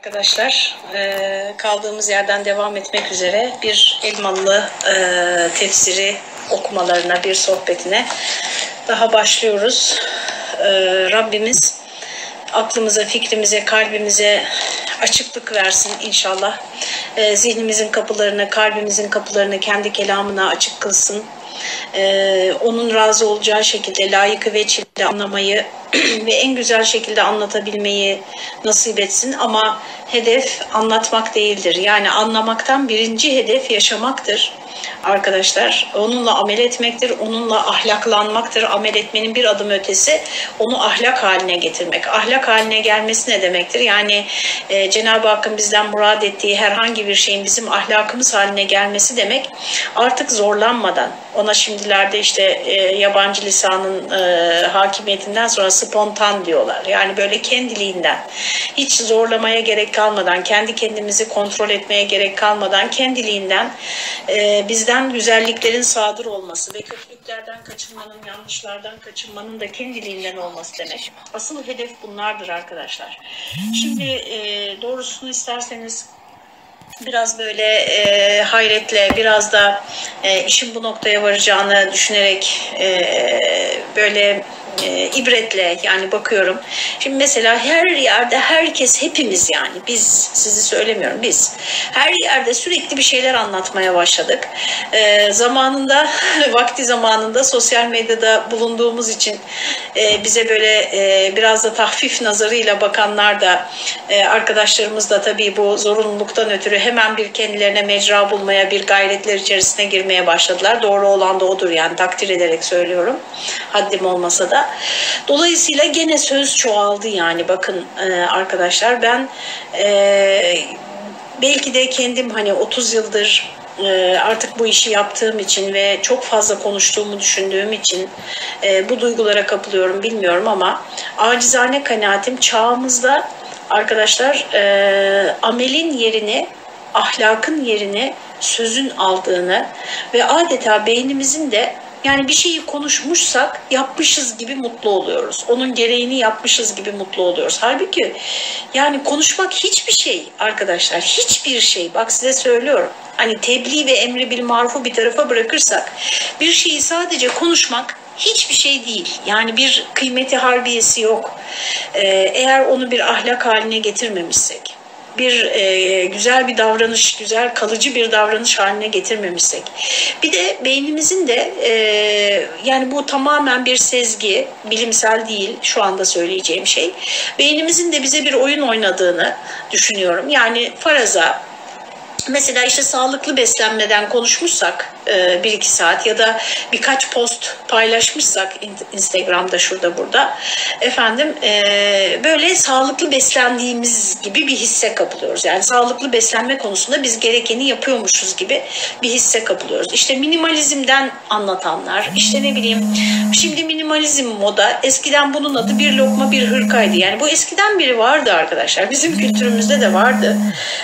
Arkadaşlar e, kaldığımız yerden devam etmek üzere bir Elmalı e, tefsiri okumalarına, bir sohbetine daha başlıyoruz. E, Rabbimiz aklımıza, fikrimize, kalbimize açıklık versin inşallah. Zihnimizin kapılarını, kalbimizin kapılarını kendi kelamına açık kılsın. E, onun razı olacağı şekilde layıkı ve çile anlamayı ve en güzel şekilde anlatabilmeyi nasip etsin ama hedef anlatmak değildir. Yani anlamaktan birinci hedef yaşamaktır arkadaşlar. Onunla amel etmektir, onunla ahlaklanmaktır. Amel etmenin bir adım ötesi onu ahlak haline getirmek. Ahlak haline gelmesi ne demektir? Yani e, Cenab-ı Hakk'ın bizden murad ettiği herhangi bir şeyin bizim ahlakımız haline gelmesi demek artık zorlanmadan ona şimdilerde işte e, yabancı lisanın e, hakimiyetinden sonra spontan diyorlar. Yani böyle kendiliğinden hiç zorlamaya gerek kalmadan kendi kendimizi kontrol etmeye gerek kalmadan kendiliğinden e, bizden güzelliklerin sadır olması ve kötülüklerden kaçınmanın, yanlışlardan kaçınmanın da kendiliğinden olması demek. Asıl hedef bunlardır arkadaşlar. Şimdi e, doğrusunu isterseniz biraz böyle e, hayretle, biraz da e, işin bu noktaya varacağını düşünerek e, böyle e, ibretle yani bakıyorum. Şimdi mesela her yerde herkes hepimiz yani biz sizi söylemiyorum biz her yerde sürekli bir şeyler anlatmaya başladık. E, zamanında vakti zamanında sosyal medyada bulunduğumuz için e, bize böyle e, biraz da tahfif nazarıyla bakanlar da e, arkadaşlarımız da tabii bu zorunluluktan ötürü hemen bir kendilerine mecra bulmaya bir gayretler içerisine girmeye başladılar. Doğru olan da odur yani takdir ederek söylüyorum. Haddim olmasa da. Dolayısıyla gene söz çoğaldı yani. Bakın e, arkadaşlar ben e, belki de kendim hani 30 yıldır e, artık bu işi yaptığım için ve çok fazla konuştuğumu düşündüğüm için bu duygulara kapılıyorum bilmiyorum ama acizane kanaatim çağımızda arkadaşlar amelin yerini ahlakın yerini sözün aldığını ve adeta beynimizin de yani bir şeyi konuşmuşsak yapmışız gibi mutlu oluyoruz. Onun gereğini yapmışız gibi mutlu oluyoruz. Halbuki yani konuşmak hiçbir şey arkadaşlar. Hiçbir şey. Bak size söylüyorum. Hani tebliğ ve emri bil marufu bir tarafa bırakırsak bir şeyi sadece konuşmak hiçbir şey değil. Yani bir kıymeti harbiyesi yok. Ee, eğer onu bir ahlak haline getirmemişsek bir e, güzel bir davranış, güzel kalıcı bir davranış haline getirmemişsek. Bir de beynimizin de e, yani bu tamamen bir sezgi, bilimsel değil şu anda söyleyeceğim şey. Beynimizin de bize bir oyun oynadığını düşünüyorum. Yani faraza mesela işte sağlıklı beslenmeden konuşmuşsak bir iki saat ya da birkaç post paylaşmışsak Instagram'da şurada burada efendim e, böyle sağlıklı beslendiğimiz gibi bir hisse kapılıyoruz. Yani sağlıklı beslenme konusunda biz gerekeni yapıyormuşuz gibi bir hisse kapılıyoruz. İşte minimalizmden anlatanlar işte ne bileyim şimdi minimalizm moda eskiden bunun adı bir lokma bir hırkaydı. Yani bu eskiden biri vardı arkadaşlar. Bizim kültürümüzde de vardı.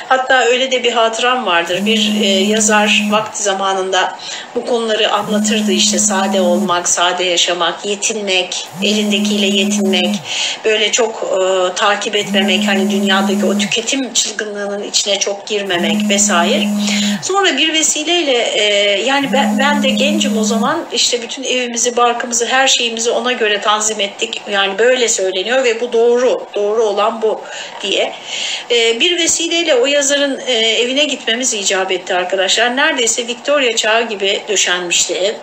Hatta öyle de bir hatıram vardır. Bir e, yazar vakti zamanında bu konuları anlatırdı işte sade olmak, sade yaşamak, yetinmek, elindekiyle yetinmek, böyle çok e, takip etmemek, hani dünyadaki o tüketim çılgınlığının içine çok girmemek vesaire. Sonra bir vesileyle e, yani ben, ben de gencim o zaman işte bütün evimizi, barkımızı, her şeyimizi ona göre tanzim ettik. Yani böyle söyleniyor ve bu doğru, doğru olan bu diye. E, bir vesileyle o yazarın e, evine gitmemiz icap etti arkadaşlar. Neredeyse Victoria çağı gibi döşenmişti ev.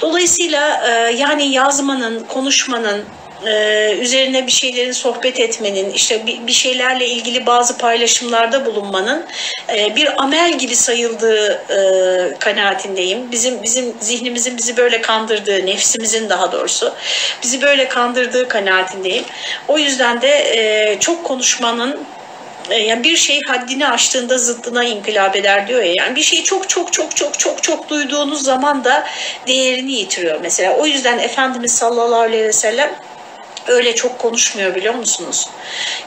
Dolayısıyla e, yani yazmanın, konuşmanın, e, üzerine bir şeylerin sohbet etmenin, işte bir, bir şeylerle ilgili bazı paylaşımlarda bulunmanın e, bir amel gibi sayıldığı e, kanaatindeyim. Bizim bizim zihnimizin bizi böyle kandırdığı, nefsimizin daha doğrusu bizi böyle kandırdığı kanaatindeyim. O yüzden de e, çok konuşmanın yani bir şey haddini aştığında zıddına inkılap eder diyor ya. Yani bir şeyi çok çok çok çok çok çok duyduğunuz zaman da değerini yitiriyor mesela. O yüzden Efendimiz sallallahu aleyhi ve sellem öyle çok konuşmuyor biliyor musunuz?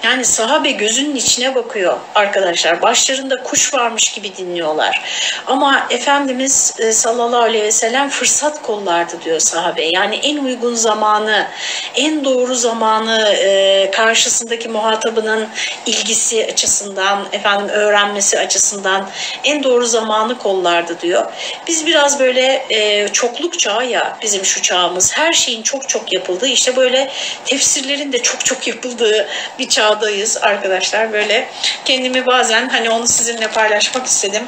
Yani sahabe gözünün içine bakıyor arkadaşlar. Başlarında kuş varmış gibi dinliyorlar. Ama Efendimiz e, sallallahu aleyhi ve sellem fırsat kollardı diyor sahabe. Yani en uygun zamanı, en doğru zamanı e, karşısındaki muhatabının ilgisi açısından, efendim öğrenmesi açısından en doğru zamanı kollardı diyor. Biz biraz böyle e, çokluk çağı ya bizim şu çağımız. Her şeyin çok çok yapıldığı işte böyle tefsirlerin de çok çok yapıldığı bir çağdayız arkadaşlar. Böyle kendimi bazen hani onu sizinle paylaşmak istedim.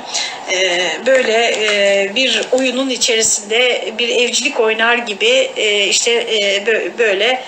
Ee, böyle e, bir oyunun içerisinde bir evcilik oynar gibi e, işte e, böyle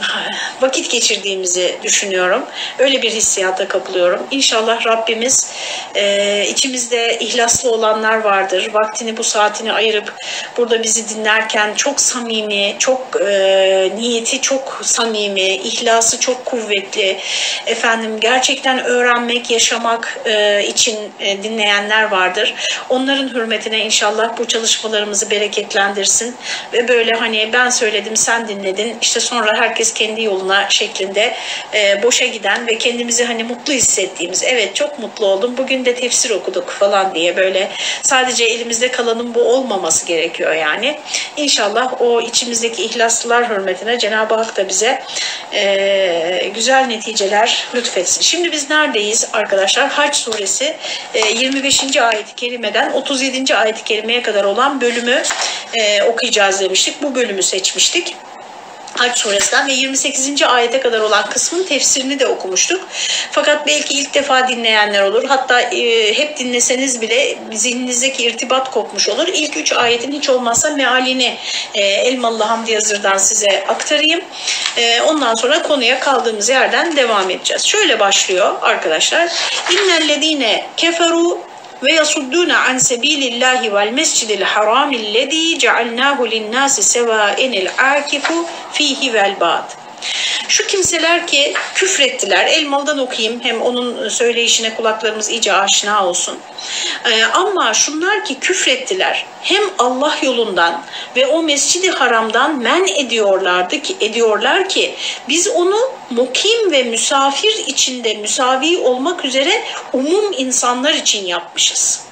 vakit geçirdiğimizi düşünüyorum. Öyle bir hissiyata kapılıyorum. İnşallah Rabbimiz e, içimizde ihlaslı olanlar vardır. Vaktini bu saatini ayırıp burada bizi dinlerken çok samimi, çok e, niyeti çok samimi, ihlası çok kuvvetli. Efendim gerçekten öğrenmek, yaşamak e, için e, dinleyenler vardır. Onların hürmetine inşallah bu çalışmalarımızı bereketlendirsin ve böyle hani ben söyledim sen dinledin işte sonra herkes kendi yoluna şeklinde e, boşa giden ve kendimizi hani mutlu hissettiğimiz evet çok mutlu oldum bugün de tefsir okuduk falan diye böyle sadece elimizde kalanın bu olmaması gerekiyor yani. İnşallah o içimizdeki ihlaslılar hürmetine Cenab-ı Hak da bize e, güzel neticeler lütfetsin. Şimdi biz neredeyiz arkadaşlar? Hac suresi e, 25. ayet-i kerimeden 37. ayet-i kerimeye kadar olan bölümü e, okuyacağız demiştik. Bu bölümü seçmiştik. Hac suresinden ve 28. ayete kadar olan kısmın tefsirini de okumuştuk. Fakat belki ilk defa dinleyenler olur. Hatta e, hep dinleseniz bile zihninizdeki irtibat kopmuş olur. İlk üç ayetin hiç olmazsa mealini e, Elmalı Hamdi Yazır'dan size aktarayım. E, ondan sonra konuya kaldığımız yerden devam edeceğiz. Şöyle başlıyor arkadaşlar. İnnellezine keferu ويصدون عن سبيل الله والمسجد الحرام الذي جعلناه للناس سواء العاكف فيه والباد Şu kimseler ki küfrettiler. Elmalı'dan okuyayım hem onun söyleyişine kulaklarımız iyice aşina olsun. Ee, ama şunlar ki küfrettiler. Hem Allah yolundan ve o mescidi haramdan men ediyorlardı ki ediyorlar ki biz onu mukim ve misafir içinde müsavi olmak üzere umum insanlar için yapmışız.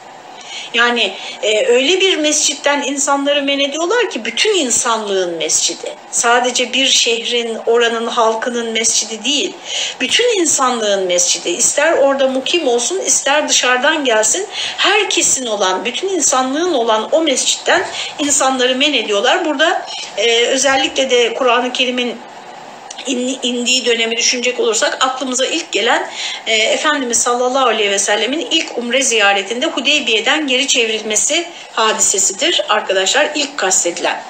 Yani e, öyle bir mescitten insanları men ediyorlar ki bütün insanlığın mescidi. Sadece bir şehrin, oranın halkının mescidi değil. Bütün insanlığın mescidi. İster orada mukim olsun, ister dışarıdan gelsin. Herkesin olan, bütün insanlığın olan o mescitten insanları men ediyorlar. Burada e, özellikle de Kur'an-ı Kerim'in indiği dönemi düşünecek olursak aklımıza ilk gelen e, Efendimiz sallallahu aleyhi ve sellemin ilk umre ziyaretinde Hudeybiye'den geri çevrilmesi hadisesidir arkadaşlar ilk kastedilen.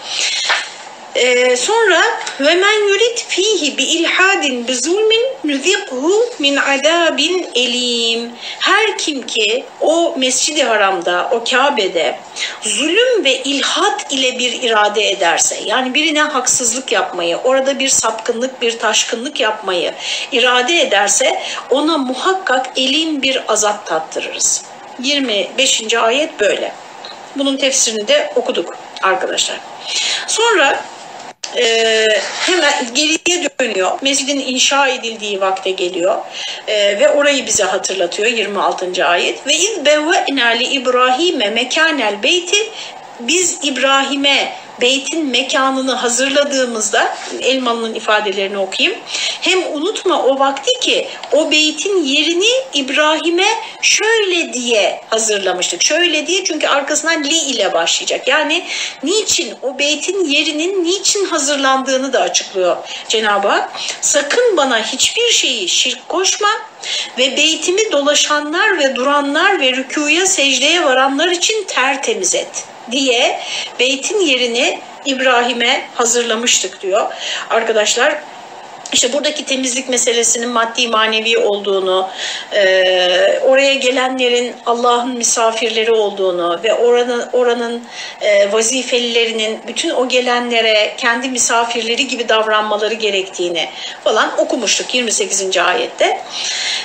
Ee, sonra ve men yurid fihi bi ilhadin bi zulmin nuzikhu min adabin elim. Her kim ki o Mescid-i Haram'da, o Kabe'de zulüm ve ilhat ile bir irade ederse, yani birine haksızlık yapmayı, orada bir sapkınlık, bir taşkınlık yapmayı irade ederse ona muhakkak elin bir azap tattırırız. 25. ayet böyle. Bunun tefsirini de okuduk arkadaşlar. Sonra e, hemen geriye dönüyor. Mescidin inşa edildiği vakte geliyor e, ve orayı bize hatırlatıyor 26. ayet. Ve iz bevve'na li İbrahim'e mekanel beyti biz İbrahim'e beytin mekanını hazırladığımızda Elmalı'nın ifadelerini okuyayım. Hem unutma o vakti ki o beytin yerini İbrahim'e şöyle diye hazırlamıştık. Şöyle diye çünkü arkasından li ile başlayacak. Yani niçin o beytin yerinin niçin hazırlandığını da açıklıyor Cenab-ı Hak. Sakın bana hiçbir şeyi şirk koşma ve beytimi dolaşanlar ve duranlar ve rükuya secdeye varanlar için tertemiz et diye beytin yerini İbrahim'e hazırlamıştık diyor. Arkadaşlar işte buradaki temizlik meselesinin maddi manevi olduğunu, e, oraya gelenlerin Allah'ın misafirleri olduğunu ve oranın oranın e, vazifelilerinin bütün o gelenlere kendi misafirleri gibi davranmaları gerektiğini falan okumuştuk 28. ayette.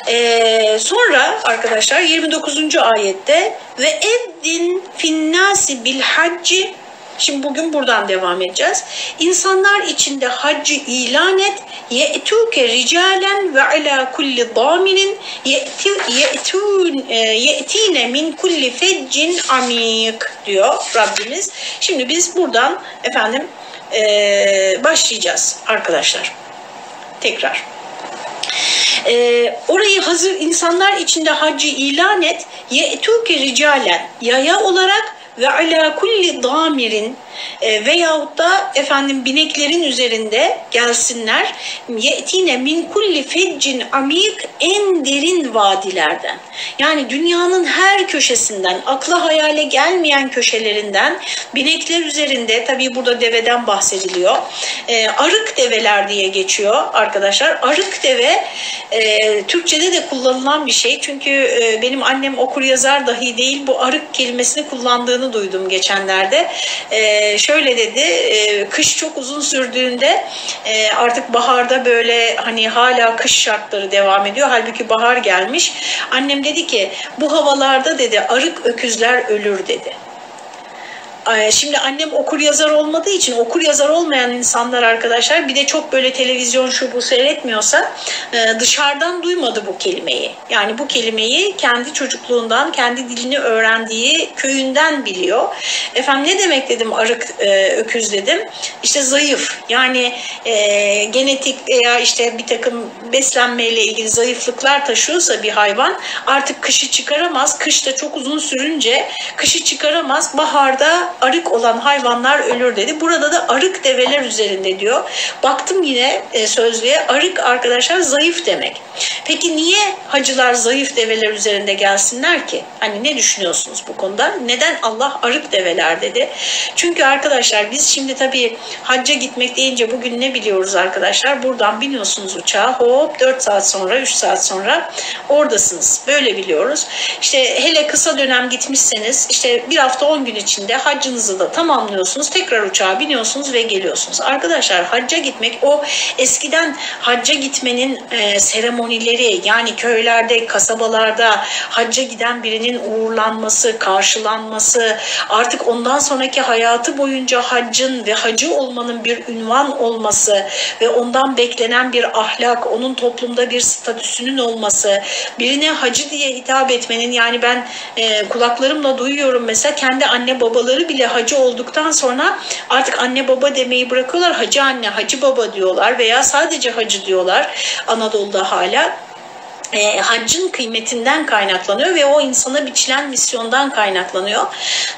E, sonra arkadaşlar 29. ayette ve eddin finnasi bil hacci Şimdi bugün buradan devam edeceğiz. İnsanlar içinde haccı ilan et. Ye'tuke ricalen ve ala kulli daminin ye'tine min kulli feccin amik diyor Rabbimiz. Şimdi biz buradan efendim başlayacağız arkadaşlar. Tekrar. Ee, orayı hazır insanlar içinde haccı ilan et. Ye'tuke ricalen yaya olarak ve ala kulli damirin e, veyahut da efendim bineklerin üzerinde gelsinler. Ye'tine min kulli feccin amik en derin vadilerden. Yani dünyanın her köşesinden, akla hayale gelmeyen köşelerinden binekler üzerinde tabii burada deveden bahsediliyor. E, arık develer diye geçiyor arkadaşlar. Arık deve e, Türkçe'de de kullanılan bir şey. Çünkü e, benim annem okur yazar dahi değil bu arık kelimesini kullandığını duydum geçenlerde. E, şöyle dedi e, kış çok uzun sürdüğünde e, artık baharda böyle hani hala kış şartları devam ediyor. Halbuki bahar gelmiş. Annem dedi ki bu havalarda dedi arık öküzler ölür dedi. Şimdi annem okur yazar olmadığı için okur yazar olmayan insanlar arkadaşlar bir de çok böyle televizyon şu bu seyretmiyorsa e, dışarıdan duymadı bu kelimeyi. Yani bu kelimeyi kendi çocukluğundan, kendi dilini öğrendiği köyünden biliyor. Efendim ne demek dedim arık e, öküz dedim. İşte zayıf yani e, genetik veya işte bir takım beslenmeyle ilgili zayıflıklar taşıyorsa bir hayvan artık kışı çıkaramaz. Kış da çok uzun sürünce kışı çıkaramaz. Baharda arık olan hayvanlar ölür dedi. Burada da arık develer üzerinde diyor. Baktım yine e, sözlüğe arık arkadaşlar zayıf demek. Peki niye hacılar zayıf develer üzerinde gelsinler ki? Hani ne düşünüyorsunuz bu konuda? Neden Allah arık develer dedi? Çünkü arkadaşlar biz şimdi tabii hacca gitmek deyince bugün ne biliyoruz arkadaşlar? Buradan biniyorsunuz uçağa hop 4 saat sonra 3 saat sonra oradasınız. Böyle biliyoruz. İşte hele kısa dönem gitmişseniz işte bir hafta 10 gün içinde hac haccınızı da tamamlıyorsunuz. Tekrar uçağa biniyorsunuz ve geliyorsunuz. Arkadaşlar hacca gitmek o eskiden hacca gitmenin e, seremonileri yani köylerde, kasabalarda hacca giden birinin uğurlanması, karşılanması, artık ondan sonraki hayatı boyunca haccın ve hacı olmanın bir ünvan olması ve ondan beklenen bir ahlak, onun toplumda bir statüsünün olması, birine hacı diye hitap etmenin yani ben e, kulaklarımla duyuyorum mesela kendi anne babaları bile hacı olduktan sonra artık anne baba demeyi bırakıyorlar. Hacı anne, hacı baba diyorlar veya sadece hacı diyorlar Anadolu'da hala e, haccın kıymetinden kaynaklanıyor ve o insana biçilen misyondan kaynaklanıyor.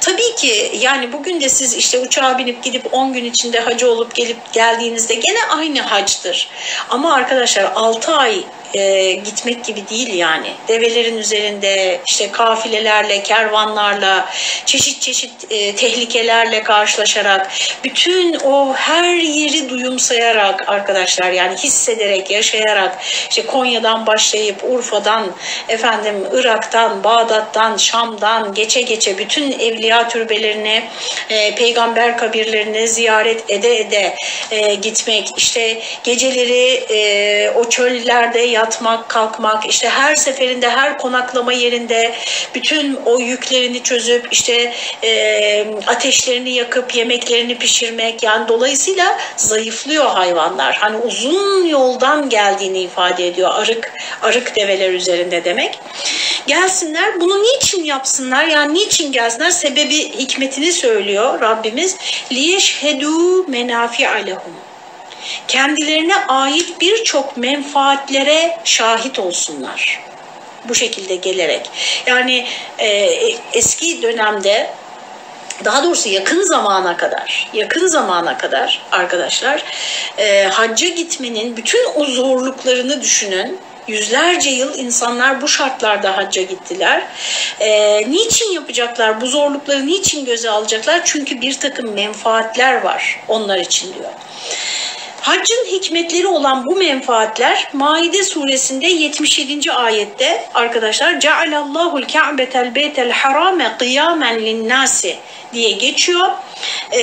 Tabii ki yani bugün de siz işte uçağa binip gidip 10 gün içinde hacı olup gelip geldiğinizde gene aynı hacdır. Ama arkadaşlar 6 ay e, gitmek gibi değil yani. Develerin üzerinde işte kafilelerle, kervanlarla, çeşit çeşit e, tehlikelerle karşılaşarak, bütün o her yeri duyumsayarak arkadaşlar yani hissederek, yaşayarak işte Konya'dan başlayıp Urfa'dan, efendim Irak'tan, Bağdat'tan, Şam'dan geçe geçe bütün evliya türbelerini, e, peygamber kabirlerini ziyaret ede ede e, gitmek, işte geceleri e, o çöllerde yatmak, kalkmak, işte her seferinde her konaklama yerinde bütün o yüklerini çözüp işte e, ateşlerini yakıp yemeklerini pişirmek yani dolayısıyla zayıflıyor hayvanlar. Hani uzun yoldan geldiğini ifade ediyor arık arık develer üzerinde demek. Gelsinler bunu niçin yapsınlar yani niçin gelsinler sebebi hikmetini söylüyor Rabbimiz. Liyeşhedû menafi alehum kendilerine ait birçok menfaatlere şahit olsunlar. Bu şekilde gelerek. Yani e, eski dönemde daha doğrusu yakın zamana kadar, yakın zamana kadar arkadaşlar e, hacca gitmenin bütün o zorluklarını düşünün. Yüzlerce yıl insanlar bu şartlarda hacca gittiler. E, niçin yapacaklar? Bu zorlukları niçin göze alacaklar? Çünkü bir takım menfaatler var onlar için diyor. Haccın hikmetleri olan bu menfaatler Maide suresinde 77. ayette arkadaşlar Cealallahu'l Ka'betel Beytel Harame kıyamen linnasi diye geçiyor. E,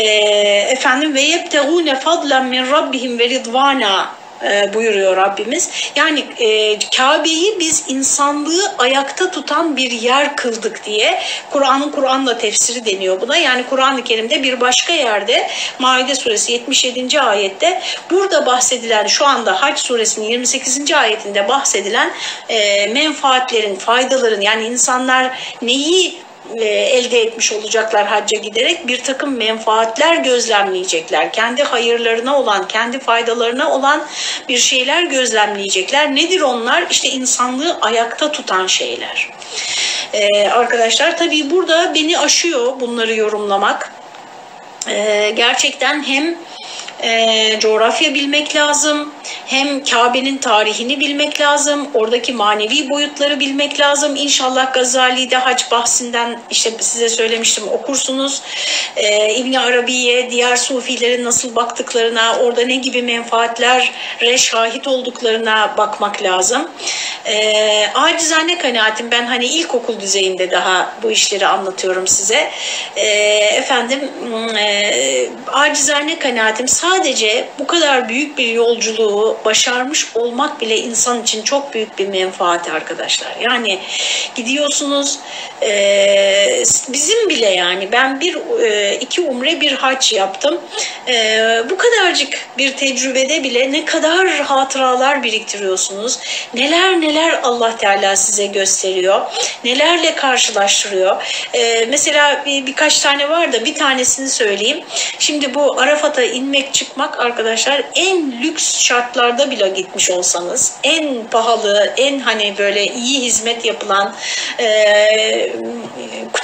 efendim ve yebtegune fadlan min rabbihim ve ridvana e, buyuruyor Rabbimiz. Yani e, Kabe'yi biz insanlığı ayakta tutan bir yer kıldık diye Kur'an'ın Kur'an'la tefsiri deniyor buna. Yani Kur'an-ı Kerim'de bir başka yerde Maide suresi 77. ayette burada bahsedilen şu anda Hac suresinin 28. ayetinde bahsedilen e, menfaatlerin, faydaların yani insanlar neyi elde etmiş olacaklar hacca giderek bir takım menfaatler gözlemleyecekler. Kendi hayırlarına olan, kendi faydalarına olan bir şeyler gözlemleyecekler. Nedir onlar? İşte insanlığı ayakta tutan şeyler. Ee, arkadaşlar tabii burada beni aşıyor bunları yorumlamak. Ee, gerçekten hem e, coğrafya bilmek lazım, hem Kabe'nin tarihini bilmek lazım, oradaki manevi boyutları bilmek lazım. İnşallah Gazali'de hac bahsinden işte size söylemiştim okursunuz. E, İbni Arabi'ye, diğer sufilerin nasıl baktıklarına, orada ne gibi menfaatlere şahit olduklarına bakmak lazım. E, acizane kanaatim ben hani ilkokul düzeyinde daha bu işleri anlatıyorum size. E, efendim e, acizane kanaatim sadece bu kadar büyük bir yolculuğu başarmış olmak bile insan için çok büyük bir menfaat arkadaşlar. Yani gidiyorsunuz e, bizim bile yani ben bir e, iki umre bir haç yaptım. E, bu kadarcık bir tecrübede bile ne kadar hatıralar biriktiriyorsunuz. Neler neler Allah Teala size gösteriyor. Nelerle karşılaştırıyor. E, mesela bir, birkaç tane var da bir tanesini söyleyeyim. Şimdi bu Arafat'a inmek çıkmak arkadaşlar en lüks şartlarda bile gitmiş olsanız en pahalı en hani böyle iyi hizmet yapılan e,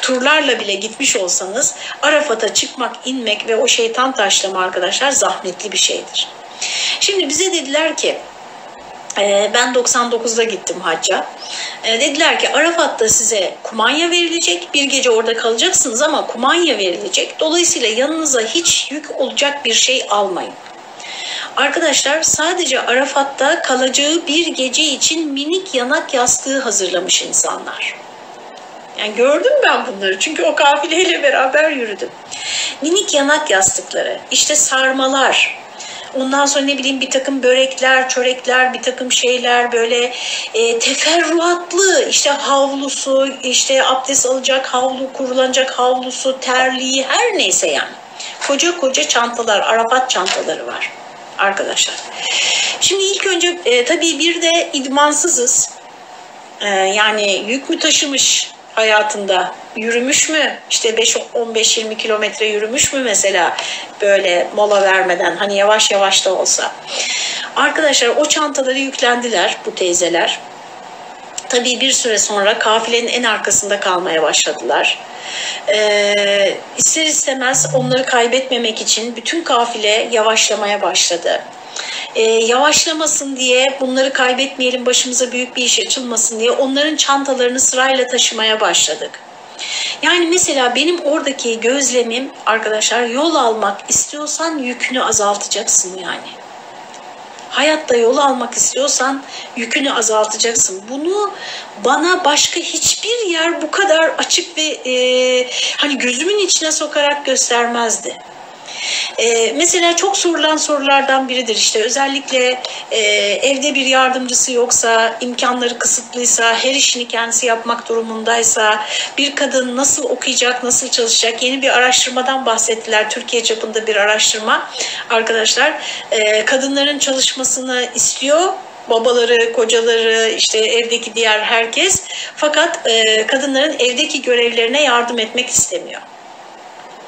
turlarla bile gitmiş olsanız Arafat'a çıkmak inmek ve o şeytan taşlama arkadaşlar zahmetli bir şeydir. Şimdi bize dediler ki ben 99'da gittim hacca. Dediler ki Arafat'ta size kumanya verilecek. Bir gece orada kalacaksınız ama kumanya verilecek. Dolayısıyla yanınıza hiç yük olacak bir şey almayın. Arkadaşlar sadece Arafat'ta kalacağı bir gece için minik yanak yastığı hazırlamış insanlar. Yani gördüm ben bunları çünkü o kafileyle beraber yürüdüm. Minik yanak yastıkları, işte sarmalar, Ondan sonra ne bileyim bir takım börekler, çörekler, bir takım şeyler böyle e, teferruatlı işte havlusu, işte abdest alacak havlu, kurulanacak havlusu, terliği her neyse yani. Koca koca çantalar, Arafat çantaları var arkadaşlar. Şimdi ilk önce e, tabii bir de idmansızız. E, yani yük mü taşımış hayatında yürümüş mü işte 5-15-20 kilometre yürümüş mü mesela böyle mola vermeden hani yavaş yavaş da olsa. Arkadaşlar o çantaları yüklendiler bu teyzeler. Tabii bir süre sonra kafilenin en arkasında kalmaya başladılar. Ee, ister istemez onları kaybetmemek için bütün kafile yavaşlamaya başladı. Ee, yavaşlamasın diye bunları kaybetmeyelim başımıza büyük bir iş açılmasın diye onların çantalarını sırayla taşımaya başladık. Yani mesela benim oradaki gözlemim arkadaşlar yol almak istiyorsan yükünü azaltacaksın yani hayatta yol almak istiyorsan yükünü azaltacaksın. Bunu bana başka hiçbir yer bu kadar açık ve e, hani gözümün içine sokarak göstermezdi. Ee, mesela çok sorulan sorulardan biridir işte özellikle e, evde bir yardımcısı yoksa, imkanları kısıtlıysa, her işini kendisi yapmak durumundaysa, bir kadın nasıl okuyacak, nasıl çalışacak yeni bir araştırmadan bahsettiler. Türkiye çapında bir araştırma arkadaşlar. E, kadınların çalışmasını istiyor babaları, kocaları, işte evdeki diğer herkes. Fakat e, kadınların evdeki görevlerine yardım etmek istemiyor.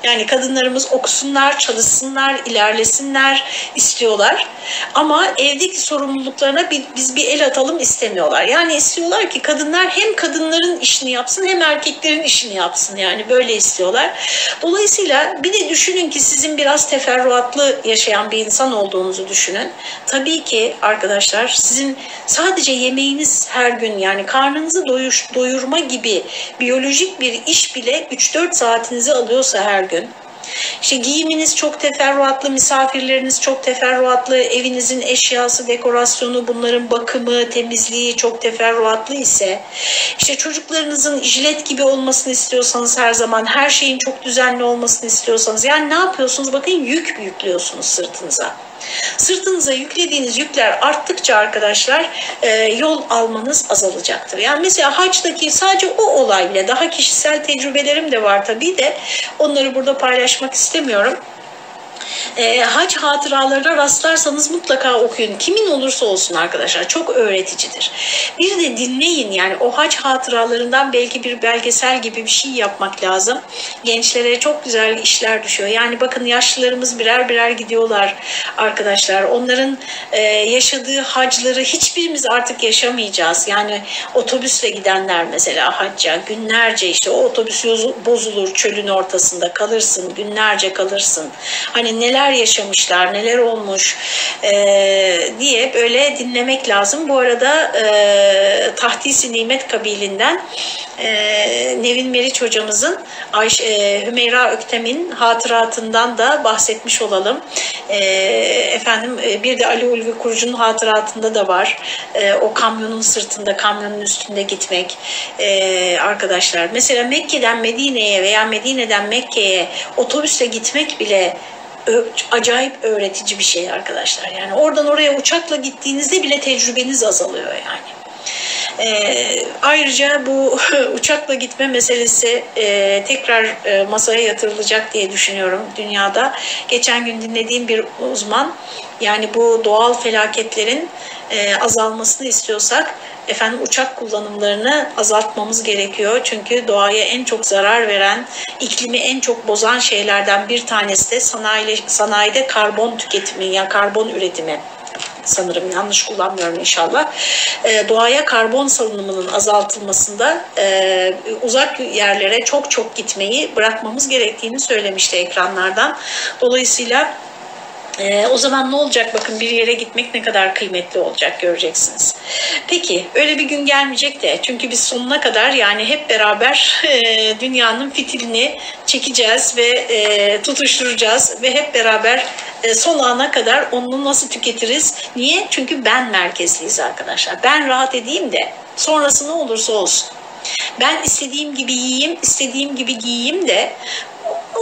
Yani kadınlarımız okusunlar, çalışsınlar, ilerlesinler istiyorlar. Ama evdeki sorumluluklarına biz bir el atalım istemiyorlar. Yani istiyorlar ki kadınlar hem kadınların işini yapsın hem erkeklerin işini yapsın. Yani böyle istiyorlar. Dolayısıyla bir de düşünün ki sizin biraz teferruatlı yaşayan bir insan olduğunuzu düşünün. Tabii ki arkadaşlar sizin sadece yemeğiniz her gün yani karnınızı doyur, doyurma gibi biyolojik bir iş bile 3-4 saatinizi alıyorsa her gün. İşte giyiminiz çok teferruatlı, misafirleriniz çok teferruatlı, evinizin eşyası, dekorasyonu, bunların bakımı, temizliği çok teferruatlı ise, işte çocuklarınızın jilet gibi olmasını istiyorsanız her zaman, her şeyin çok düzenli olmasını istiyorsanız, yani ne yapıyorsunuz? Bakın yük yüklüyorsunuz sırtınıza. Sırtınıza yüklediğiniz yükler arttıkça arkadaşlar e, yol almanız azalacaktır. Yani mesela hacdaki sadece o olay bile daha kişisel tecrübelerim de var tabii de onları burada paylaşmak istemiyorum e, hac hatıralarına rastlarsanız mutlaka okuyun. Kimin olursa olsun arkadaşlar çok öğreticidir. Bir de dinleyin yani o hac hatıralarından belki bir belgesel gibi bir şey yapmak lazım. Gençlere çok güzel işler düşüyor. Yani bakın yaşlılarımız birer birer gidiyorlar arkadaşlar. Onların e, yaşadığı hacları hiçbirimiz artık yaşamayacağız. Yani otobüsle gidenler mesela hacca günlerce işte o otobüs bozulur çölün ortasında kalırsın günlerce kalırsın. Hani neler yaşamışlar, neler olmuş e, diye böyle dinlemek lazım. Bu arada e, Tahtisi Nimet kabilinden e, Nevin Meriç hocamızın Ayşe, e, Hümeyra Öktem'in hatıratından da bahsetmiş olalım. E, efendim e, bir de Ali Ulvi Kurucu'nun hatıratında da var. E, o kamyonun sırtında, kamyonun üstünde gitmek e, arkadaşlar. Mesela Mekke'den Medine'ye veya Medine'den Mekke'ye otobüsle gitmek bile acayip öğretici bir şey arkadaşlar. Yani oradan oraya uçakla gittiğinizde bile tecrübeniz azalıyor yani. E, ayrıca bu uçakla gitme meselesi e, tekrar e, masaya yatırılacak diye düşünüyorum dünyada. Geçen gün dinlediğim bir uzman yani bu doğal felaketlerin e, azalmasını istiyorsak efendim uçak kullanımlarını azaltmamız gerekiyor. Çünkü doğaya en çok zarar veren, iklimi en çok bozan şeylerden bir tanesi de sanayi, sanayide karbon tüketimi ya yani karbon üretimi sanırım yanlış kullanmıyorum inşallah. E, doğaya karbon salınımının azaltılmasında e, uzak yerlere çok çok gitmeyi bırakmamız gerektiğini söylemişti ekranlardan. Dolayısıyla ee, o zaman ne olacak bakın bir yere gitmek ne kadar kıymetli olacak göreceksiniz. Peki öyle bir gün gelmeyecek de çünkü biz sonuna kadar yani hep beraber e, dünyanın fitilini çekeceğiz ve e, tutuşturacağız ve hep beraber e, son ana kadar onu nasıl tüketiriz? Niye? Çünkü ben merkezliyiz arkadaşlar. Ben rahat edeyim de sonrası ne olursa olsun. Ben istediğim gibi yiyeyim, istediğim gibi giyeyim de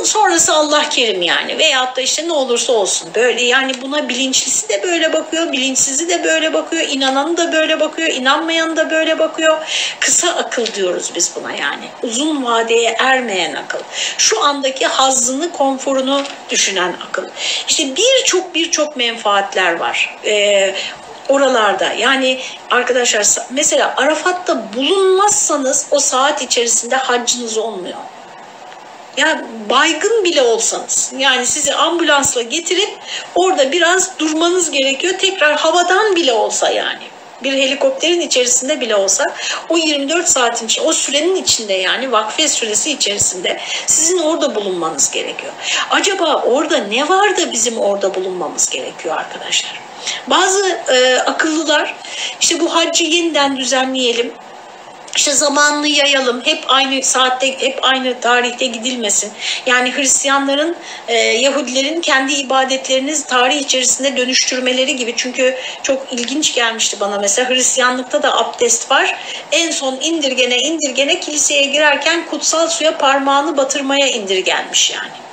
sonrası Allah kerim yani. Veyahut da işte ne olursa olsun. Böyle yani buna bilinçlisi de böyle bakıyor bilinçsizi de böyle bakıyor inananı da böyle bakıyor inanmayanı da böyle bakıyor. Kısa akıl diyoruz biz buna yani. Uzun vadeye ermeyen akıl. Şu andaki hazzını konforunu düşünen akıl. İşte birçok birçok menfaatler var ee, oralarda. Yani arkadaşlar mesela Arafat'ta bulunmazsanız o saat içerisinde haccınız olmuyor. Ya baygın bile olsanız yani sizi ambulansla getirip orada biraz durmanız gerekiyor. Tekrar havadan bile olsa yani bir helikopterin içerisinde bile olsa o 24 saatin için o sürenin içinde yani vakfe süresi içerisinde sizin orada bulunmanız gerekiyor. Acaba orada ne var da bizim orada bulunmamız gerekiyor arkadaşlar? Bazı e, akıllılar işte bu haccı yeniden düzenleyelim işte zamanını yayalım. Hep aynı saatte, hep aynı tarihte gidilmesin. Yani Hristiyanların, e, Yahudilerin kendi ibadetlerini tarih içerisinde dönüştürmeleri gibi. Çünkü çok ilginç gelmişti bana mesela Hristiyanlıkta da abdest var. En son indirgene indirgene kiliseye girerken kutsal suya parmağını batırmaya indirgenmiş yani.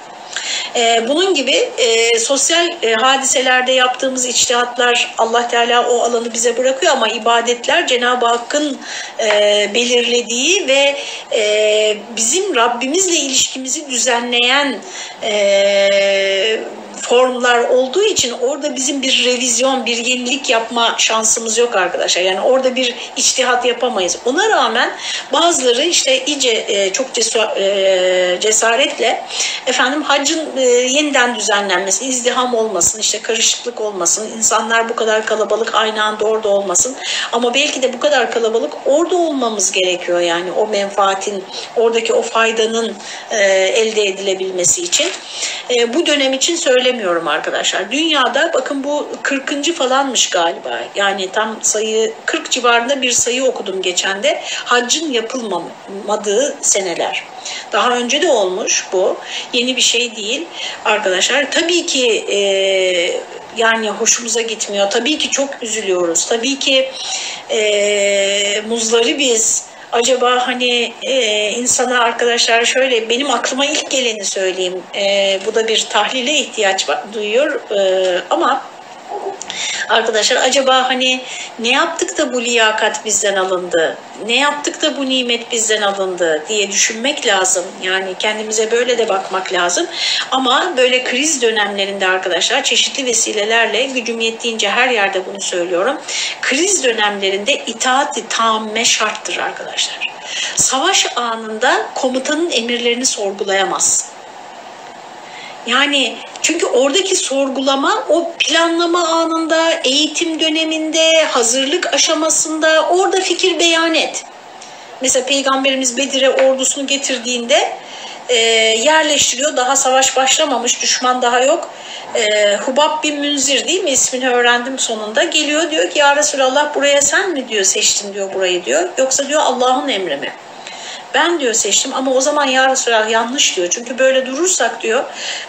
E, bunun gibi e, sosyal e, hadiselerde yaptığımız içtihatlar Allah Teala o alanı bize bırakıyor ama ibadetler Cenab-ı Hakk'ın e, belirlediği ve e, bizim Rabbimizle ilişkimizi düzenleyen e, formlar olduğu için orada bizim bir revizyon, bir yenilik yapma şansımız yok arkadaşlar. Yani orada bir içtihat yapamayız. Ona rağmen bazıları işte iyice e, çok e, cesaretle efendim haccın e, yeniden düzenlenmesi, izdiham olmasın, işte karışıklık olmasın, insanlar bu kadar kalabalık aynı anda orada olmasın. Ama belki de bu kadar kalabalık orada olmamız gerekiyor yani o menfaatin, oradaki o faydanın elde edilebilmesi için. Bu dönem için söylemiyorum söylemiyorum arkadaşlar. Dünyada bakın bu 40. falanmış galiba. Yani tam sayı 40 civarında bir sayı okudum geçen de. Haccın yapılmadığı seneler. Daha önce de olmuş bu. Yeni bir şey değil arkadaşlar. Tabii ki e, yani hoşumuza gitmiyor. Tabii ki çok üzülüyoruz. Tabii ki e, muzları biz acaba hani e, insana arkadaşlar şöyle benim aklıma ilk geleni söyleyeyim. E, bu da bir tahlile ihtiyaç duyuyor e, ama Arkadaşlar acaba hani ne yaptık da bu liyakat bizden alındı? Ne yaptık da bu nimet bizden alındı diye düşünmek lazım. Yani kendimize böyle de bakmak lazım. Ama böyle kriz dönemlerinde arkadaşlar çeşitli vesilelerle gücüm yettiğince her yerde bunu söylüyorum. Kriz dönemlerinde itaati tamme şarttır arkadaşlar. Savaş anında komutanın emirlerini sorgulayamaz. Yani çünkü oradaki sorgulama o planlama anında, eğitim döneminde, hazırlık aşamasında orada fikir beyan et. Mesela Peygamberimiz Bedir'e ordusunu getirdiğinde e, yerleştiriyor. Daha savaş başlamamış, düşman daha yok. E, Hubab bin Münzir değil mi? İsmini öğrendim sonunda. Geliyor diyor ki ya Resulallah buraya sen mi diyor seçtin diyor burayı diyor. Yoksa diyor Allah'ın emri mi? Ben diyor seçtim ama o zaman ya Resulallah yanlış diyor. Çünkü böyle durursak diyor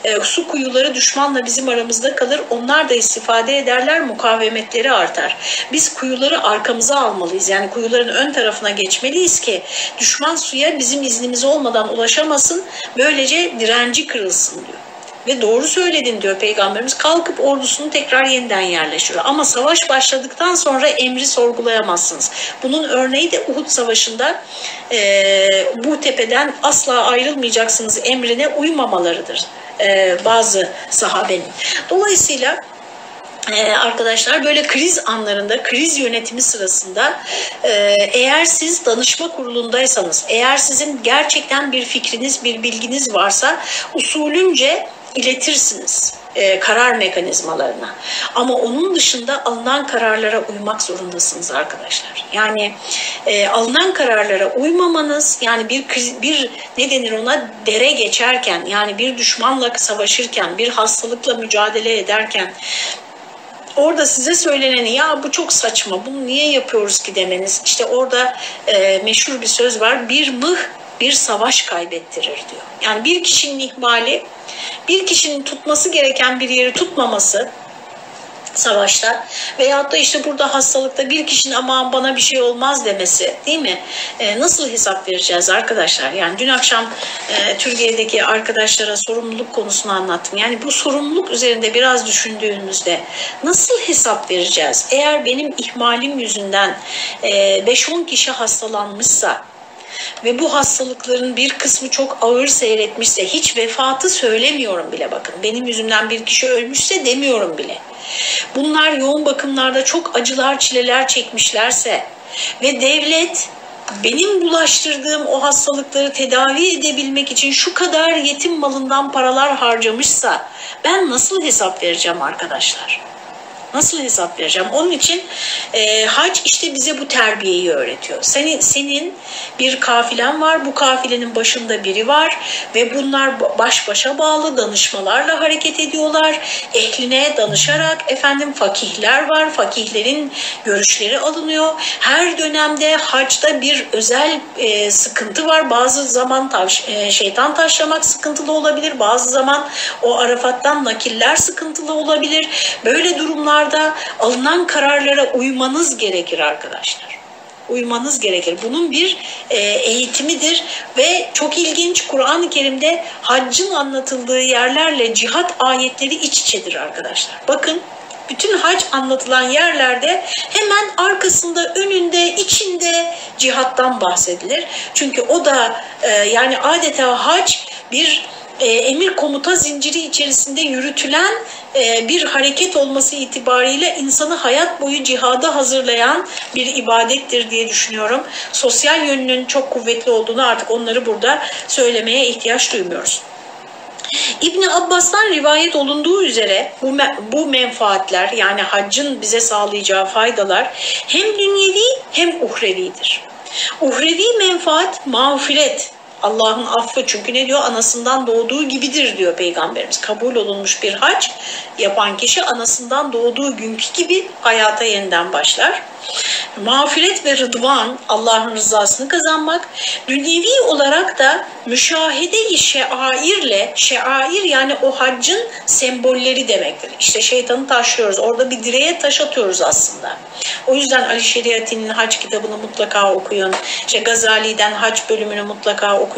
e, su kuyuları düşmanla bizim aramızda kalır. Onlar da istifade ederler mukavemetleri artar. Biz kuyuları arkamıza almalıyız. Yani kuyuların ön tarafına geçmeliyiz ki düşman suya bizim iznimiz olmadan ulaşamasın. Böylece direnci kırılsın diyor. Ve doğru söyledin diyor peygamberimiz. Kalkıp ordusunu tekrar yeniden yerleştiriyor. Ama savaş başladıktan sonra emri sorgulayamazsınız. Bunun örneği de Uhud Savaşı'nda e, bu tepeden asla ayrılmayacaksınız emrine uymamalarıdır e, bazı sahabenin. Dolayısıyla ee, arkadaşlar böyle kriz anlarında, kriz yönetimi sırasında e, eğer siz danışma kurulundaysanız, eğer sizin gerçekten bir fikriniz, bir bilginiz varsa usulünce iletirsiniz e, karar mekanizmalarına. Ama onun dışında alınan kararlara uymak zorundasınız arkadaşlar. Yani e, alınan kararlara uymamanız yani bir bir ne denir ona dere geçerken yani bir düşmanla savaşırken bir hastalıkla mücadele ederken orada size söyleneni ya bu çok saçma bunu niye yapıyoruz ki demeniz işte orada e, meşhur bir söz var bir mıh bir savaş kaybettirir diyor. Yani bir kişinin ihmali bir kişinin tutması gereken bir yeri tutmaması savaşta veyahut da işte burada hastalıkta bir kişinin aman bana bir şey olmaz demesi değil mi? E, nasıl hesap vereceğiz arkadaşlar? Yani dün akşam e, Türkiye'deki arkadaşlara sorumluluk konusunu anlattım. Yani bu sorumluluk üzerinde biraz düşündüğümüzde nasıl hesap vereceğiz? Eğer benim ihmalim yüzünden e, 5-10 kişi hastalanmışsa ve bu hastalıkların bir kısmı çok ağır seyretmişse hiç vefatı söylemiyorum bile bakın. Benim yüzümden bir kişi ölmüşse demiyorum bile. Bunlar yoğun bakımlarda çok acılar çileler çekmişlerse ve devlet benim bulaştırdığım o hastalıkları tedavi edebilmek için şu kadar yetim malından paralar harcamışsa ben nasıl hesap vereceğim arkadaşlar? Nasıl hesap vereceğim? Onun için e, hac işte bize bu terbiyeyi öğretiyor. Senin, senin bir kafilen var, bu kafilenin başında biri var ve bunlar baş başa bağlı danışmalarla hareket ediyorlar. Ehline danışarak efendim fakihler var, fakihlerin görüşleri alınıyor. Her dönemde hacda bir özel e, sıkıntı var. Bazı zaman taş, e, şeytan taşlamak sıkıntılı olabilir, bazı zaman o Arafat'tan nakiller sıkıntılı olabilir. Böyle durumlar konularda alınan kararlara uymanız gerekir arkadaşlar. Uymanız gerekir. Bunun bir e, eğitimidir ve çok ilginç Kur'an-ı Kerim'de haccın anlatıldığı yerlerle cihat ayetleri iç içedir arkadaşlar. Bakın bütün hac anlatılan yerlerde hemen arkasında, önünde, içinde cihattan bahsedilir. Çünkü o da e, yani adeta hac bir e, emir komuta zinciri içerisinde yürütülen e, bir hareket olması itibariyle insanı hayat boyu cihada hazırlayan bir ibadettir diye düşünüyorum. Sosyal yönünün çok kuvvetli olduğunu artık onları burada söylemeye ihtiyaç duymuyoruz. İbn Abbas'tan rivayet olunduğu üzere bu, bu menfaatler yani haccın bize sağlayacağı faydalar hem dünyevi hem uhrevidir. Uhrevi menfaat mağfiret, Allah'ın affı çünkü ne diyor anasından doğduğu gibidir diyor peygamberimiz. Kabul olunmuş bir hac yapan kişi anasından doğduğu günkü gibi hayata yeniden başlar. Mağfiret ve rıdvan Allah'ın rızasını kazanmak. Dünyevi olarak da müşahede-i şeairle, şeair yani o haccın sembolleri demektir. İşte şeytanı taşlıyoruz. Orada bir direğe taş atıyoruz aslında. O yüzden Ali Şeriati'nin hac kitabını mutlaka okuyun. İşte Gazali'den hac bölümünü mutlaka okuyun.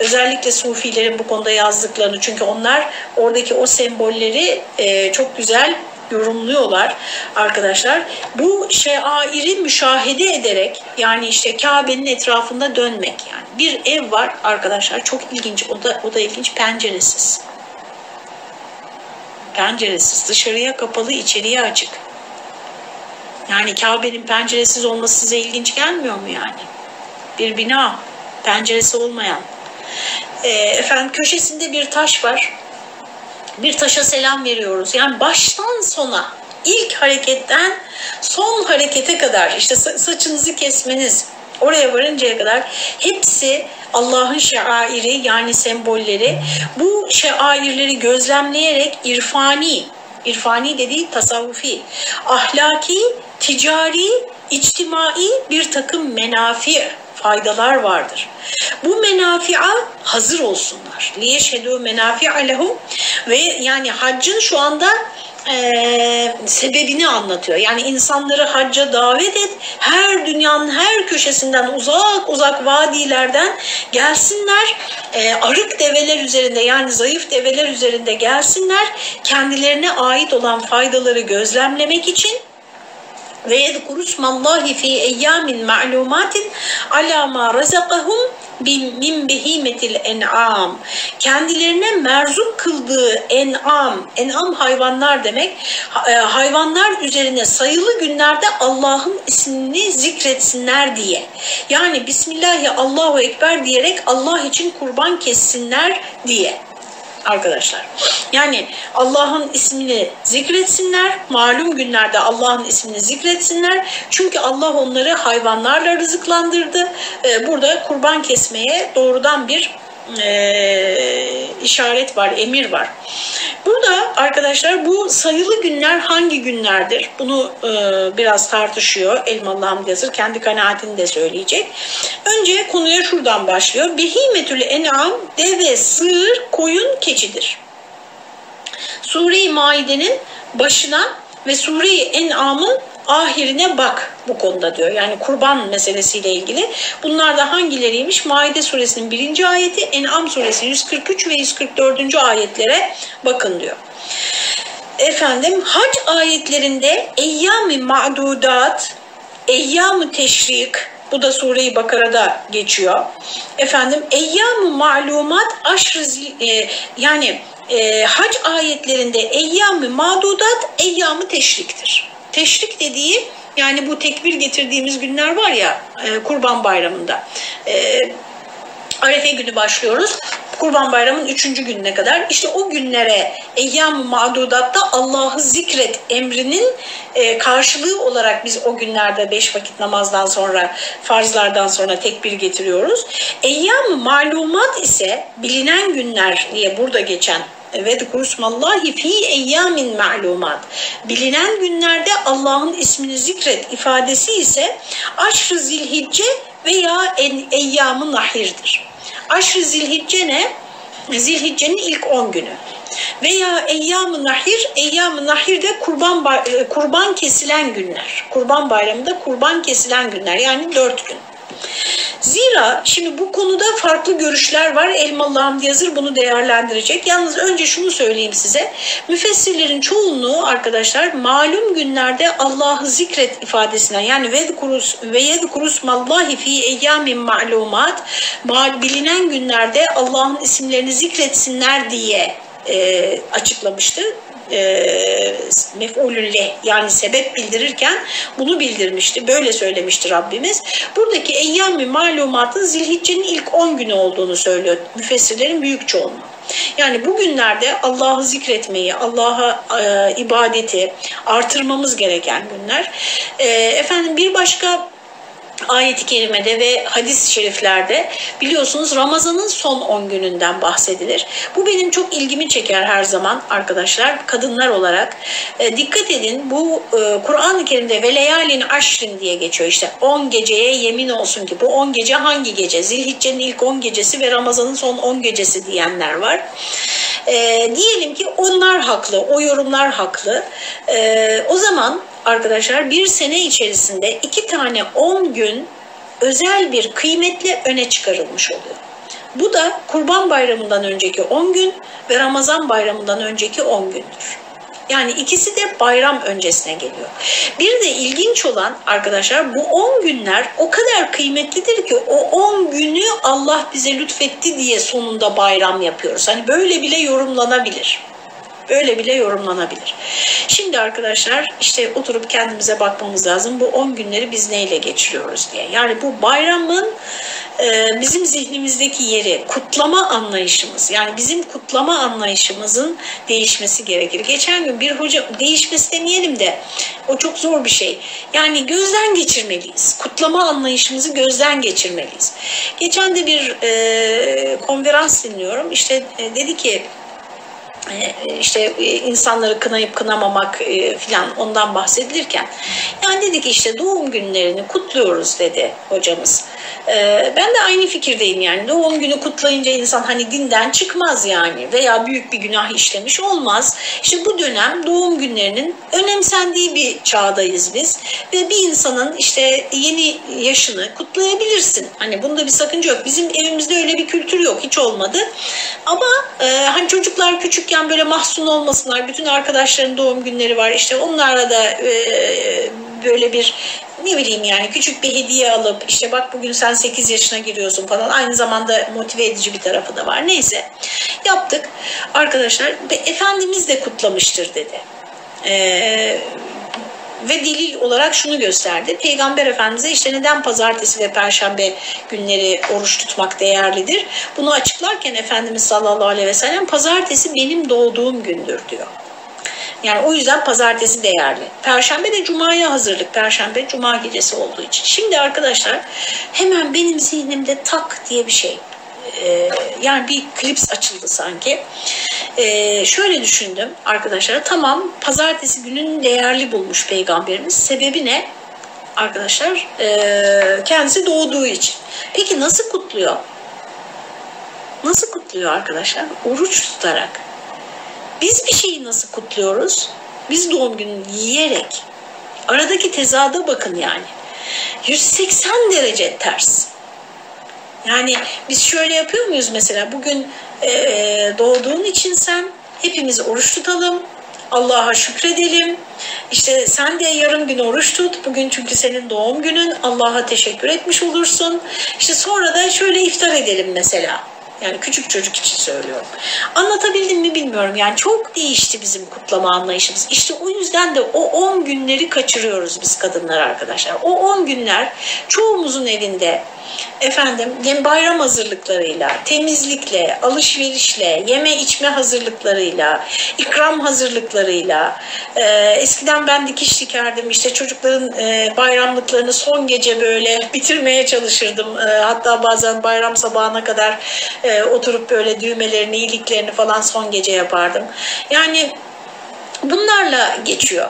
Özellikle Sufilerin bu konuda yazdıklarını çünkü onlar oradaki o sembolleri e, çok güzel yorumluyorlar arkadaşlar. Bu şairi müşahede ederek yani işte Kabe'nin etrafında dönmek yani. Bir ev var arkadaşlar çok ilginç o da, o da ilginç penceresiz. Penceresiz dışarıya kapalı içeriye açık. Yani Kabe'nin penceresiz olması size ilginç gelmiyor mu yani? Bir bina penceresi olmayan. E, efendim köşesinde bir taş var. Bir taşa selam veriyoruz. Yani baştan sona ilk hareketten son harekete kadar işte saçınızı kesmeniz oraya varıncaya kadar hepsi Allah'ın şairi yani sembolleri. Bu şairleri gözlemleyerek irfani, irfani dediği tasavvufi, ahlaki, ticari, içtimai bir takım menafi faydalar vardır. Bu menafi'a hazır olsunlar. Liyeşhedû menafi'a lehum ve yani haccın şu anda e, sebebini anlatıyor. Yani insanları hacca davet et. Her dünyanın her köşesinden uzak uzak vadilerden gelsinler. E, arık develer üzerinde yani zayıf develer üzerinde gelsinler. Kendilerine ait olan faydaları gözlemlemek için ve yezkuru smallahi fi eyyamin ma'lumatin ala ma razakahum min behimetil en'am. Kendilerine merzuk kıldığı en'am, en'am hayvanlar demek. E, hayvanlar üzerine sayılı günlerde Allah'ın ismini zikretsinler diye. Yani Bismillahi Allahu Ekber diyerek Allah için kurban kessinler diye arkadaşlar. Yani Allah'ın ismini zikretsinler, malum günlerde Allah'ın ismini zikretsinler. Çünkü Allah onları hayvanlarla rızıklandırdı. Ee, burada kurban kesmeye doğrudan bir e, işaret var, emir var. Burada arkadaşlar bu sayılı günler hangi günlerdir? Bunu e, biraz tartışıyor Elmalı Hamdi Yazır. Kendi kanaatini de söyleyecek. Önce konuya şuradan başlıyor. Behimetül en'am deve, sığır, koyun, keçidir. Sure-i Maide'nin başına ve Sure-i En'am'ın ahirine bak bu konuda diyor. Yani kurban meselesiyle ilgili. Bunlar da hangileriymiş? Maide suresinin birinci ayeti, En'am suresi 143 ve 144. ayetlere bakın diyor. Efendim hac ayetlerinde eyyam-ı ma'dudat, eyyam-ı teşrik, bu da Sure-i Bakara'da geçiyor. Efendim eyyam-ı malumat aşrı e, yani e, hac ayetlerinde eyyam-ı madudat eyyam-ı teşriktir. Teşrik dediği yani bu tekbir getirdiğimiz günler var ya e, Kurban Bayramı'nda. E, Arefe günü başlıyoruz. Kurban Bayramı'nın üçüncü gününe kadar işte o günlere eyyam-ı mağdudatta Allah'ı zikret emrinin e, karşılığı olarak biz o günlerde beş vakit namazdan sonra farzlardan sonra tekbir getiriyoruz. Eyyam-ı malumat ise bilinen günler diye burada geçen ve kurusmallahi fi eyyamin ma'lumat. Bilinen günlerde Allah'ın ismini zikret ifadesi ise aşrı zilhicce veya eyyamı nahirdir. Aşrı zilhicce ne? Zilhicce'nin ilk 10 günü. Veya eyyam-ı nahir, eyyam-ı nahir de kurban, e, kurban kesilen günler. Kurban bayramında kurban kesilen günler yani 4 gün. Zira şimdi bu konuda farklı görüşler var. Elmalı Hamdi Yazır bunu değerlendirecek. Yalnız önce şunu söyleyeyim size. Müfessirlerin çoğunluğu arkadaşlar malum günlerde Allah'ı zikret ifadesinden yani vedkurus ve yedkurus mallahi fi eyyamin ma'lumat bilinen günlerde Allah'ın isimlerini zikretsinler diye e, açıklamıştı e, mef'ulün yani sebep bildirirken bunu bildirmişti. Böyle söylemişti Rabbimiz. Buradaki eyyam-ı malumatın zilhiccenin ilk 10 günü olduğunu söylüyor müfessirlerin büyük çoğunluğu. Yani bugünlerde Allah'ı zikretmeyi, Allah'a e, ibadeti artırmamız gereken günler. E, efendim bir başka ayet-i kerimede ve hadis-i şeriflerde biliyorsunuz Ramazan'ın son 10 gününden bahsedilir. Bu benim çok ilgimi çeker her zaman arkadaşlar kadınlar olarak. E, dikkat edin bu e, Kur'an-ı Kerim'de ve leyalin aşrin diye geçiyor işte 10 geceye yemin olsun ki bu 10 gece hangi gece? Zilhicce'nin ilk 10 gecesi ve Ramazan'ın son 10 gecesi diyenler var. E, diyelim ki onlar haklı, o yorumlar haklı. E, o zaman arkadaşlar bir sene içerisinde iki tane 10 gün özel bir kıymetle öne çıkarılmış oluyor. Bu da Kurban Bayramı'ndan önceki 10 gün ve Ramazan Bayramı'ndan önceki 10 gündür. Yani ikisi de bayram öncesine geliyor. Bir de ilginç olan arkadaşlar bu 10 günler o kadar kıymetlidir ki o 10 günü Allah bize lütfetti diye sonunda bayram yapıyoruz. Hani böyle bile yorumlanabilir. Böyle bile yorumlanabilir. Şimdi arkadaşlar işte oturup kendimize bakmamız lazım. Bu 10 günleri biz neyle geçiriyoruz diye. Yani bu bayramın e, bizim zihnimizdeki yeri, kutlama anlayışımız. Yani bizim kutlama anlayışımızın değişmesi gerekir. Geçen gün bir hoca değişmesi demeyelim de o çok zor bir şey. Yani gözden geçirmeliyiz. Kutlama anlayışımızı gözden geçirmeliyiz. Geçen de bir e, konferans dinliyorum. İşte e, dedi ki işte e, insanları kınayıp kınamamak e, filan ondan bahsedilirken yani dedik işte doğum günlerini kutluyoruz dedi hocamız. Ben de aynı fikirdeyim yani doğum günü kutlayınca insan hani dinden çıkmaz yani veya büyük bir günah işlemiş olmaz. İşte bu dönem doğum günlerinin önemsendiği bir çağdayız biz ve bir insanın işte yeni yaşını kutlayabilirsin. Hani bunda bir sakınca yok. Bizim evimizde öyle bir kültür yok hiç olmadı. Ama hani çocuklar küçük çocukken böyle mahzun olmasınlar. Bütün arkadaşların doğum günleri var. İşte onlarla da e, böyle bir ne bileyim yani küçük bir hediye alıp işte bak bugün sen 8 yaşına giriyorsun falan aynı zamanda motive edici bir tarafı da var. Neyse yaptık arkadaşlar Efendimiz de kutlamıştır dedi. Ee, ve delil olarak şunu gösterdi. Peygamber Efendimiz'e işte neden pazartesi ve perşembe günleri oruç tutmak değerlidir? Bunu açıklarken Efendimiz sallallahu aleyhi ve sellem pazartesi benim doğduğum gündür diyor. Yani o yüzden pazartesi değerli. Perşembe de cumaya hazırlık. Perşembe cuma gecesi olduğu için. Şimdi arkadaşlar hemen benim zihnimde tak diye bir şey. Ee, yani bir klips açıldı sanki. Ee, şöyle düşündüm arkadaşlar. Tamam pazartesi günün değerli bulmuş peygamberimiz. Sebebi ne? Arkadaşlar e, kendisi doğduğu için. Peki nasıl kutluyor? Nasıl kutluyor arkadaşlar? Oruç tutarak. Biz bir şeyi nasıl kutluyoruz? Biz doğum günü yiyerek. Aradaki tezada bakın yani. 180 derece ters. Yani biz şöyle yapıyor muyuz mesela bugün e, doğduğun için sen hepimiz oruç tutalım, Allah'a şükredelim. İşte sen de yarım gün oruç tut. Bugün çünkü senin doğum günün. Allah'a teşekkür etmiş olursun. İşte sonra da şöyle iftar edelim mesela. Yani küçük çocuk için söylüyorum. Anlatabildim mi bilmiyorum. Yani çok değişti bizim kutlama anlayışımız. İşte o yüzden de o 10 günleri kaçırıyoruz biz kadınlar arkadaşlar. O 10 günler çoğumuzun evinde efendim bayram hazırlıklarıyla, temizlikle, alışverişle, yeme içme hazırlıklarıyla, ikram hazırlıklarıyla. E, eskiden ben dikiş dikerdim. İşte çocukların e, bayramlıklarını son gece böyle bitirmeye çalışırdım. E, hatta bazen bayram sabahına kadar e, oturup böyle düğmelerini, iyiliklerini falan son gece yapardım. Yani bunlarla geçiyor.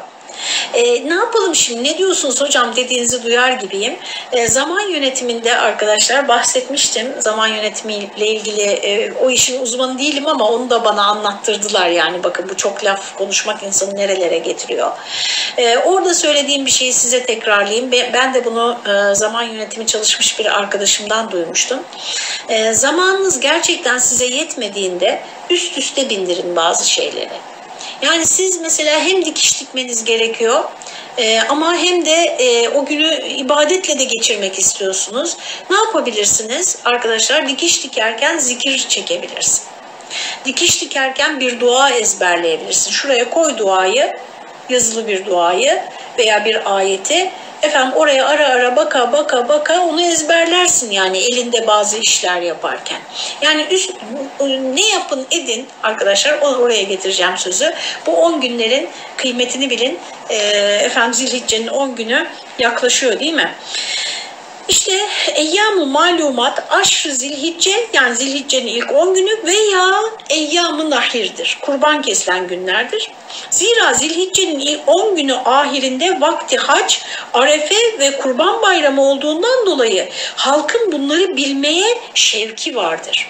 E, ne yapalım şimdi ne diyorsunuz hocam dediğinizi duyar gibiyim. E, zaman yönetiminde arkadaşlar bahsetmiştim. Zaman yönetimiyle ilgili e, o işin uzmanı değilim ama onu da bana anlattırdılar yani bakın bu çok laf konuşmak insanı nerelere getiriyor. E, orada söylediğim bir şeyi size tekrarlayayım. Ben de bunu e, zaman yönetimi çalışmış bir arkadaşımdan duymuştum. E, zamanınız gerçekten size yetmediğinde üst üste bindirin bazı şeyleri. Yani siz mesela hem dikiş dikmeniz gerekiyor e, ama hem de e, o günü ibadetle de geçirmek istiyorsunuz. Ne yapabilirsiniz arkadaşlar? Dikiş dikerken zikir çekebilirsin. Dikiş dikerken bir dua ezberleyebilirsin. Şuraya koy duayı, yazılı bir duayı veya bir ayeti efendim oraya ara ara baka baka baka onu ezberlersin yani elinde bazı işler yaparken. Yani üst, ne yapın edin arkadaşlar oraya getireceğim sözü. Bu 10 günlerin kıymetini bilin. E, efendim Zilhicce'nin 10 günü yaklaşıyor değil mi? İşte eyyam malumat aşr zilhicce yani zilhiccenin ilk 10 günü veya eyyam nahirdir. Kurban kesilen günlerdir. Zira zilhiccenin ilk 10 günü ahirinde vakti hac, arefe ve kurban bayramı olduğundan dolayı halkın bunları bilmeye şevki vardır.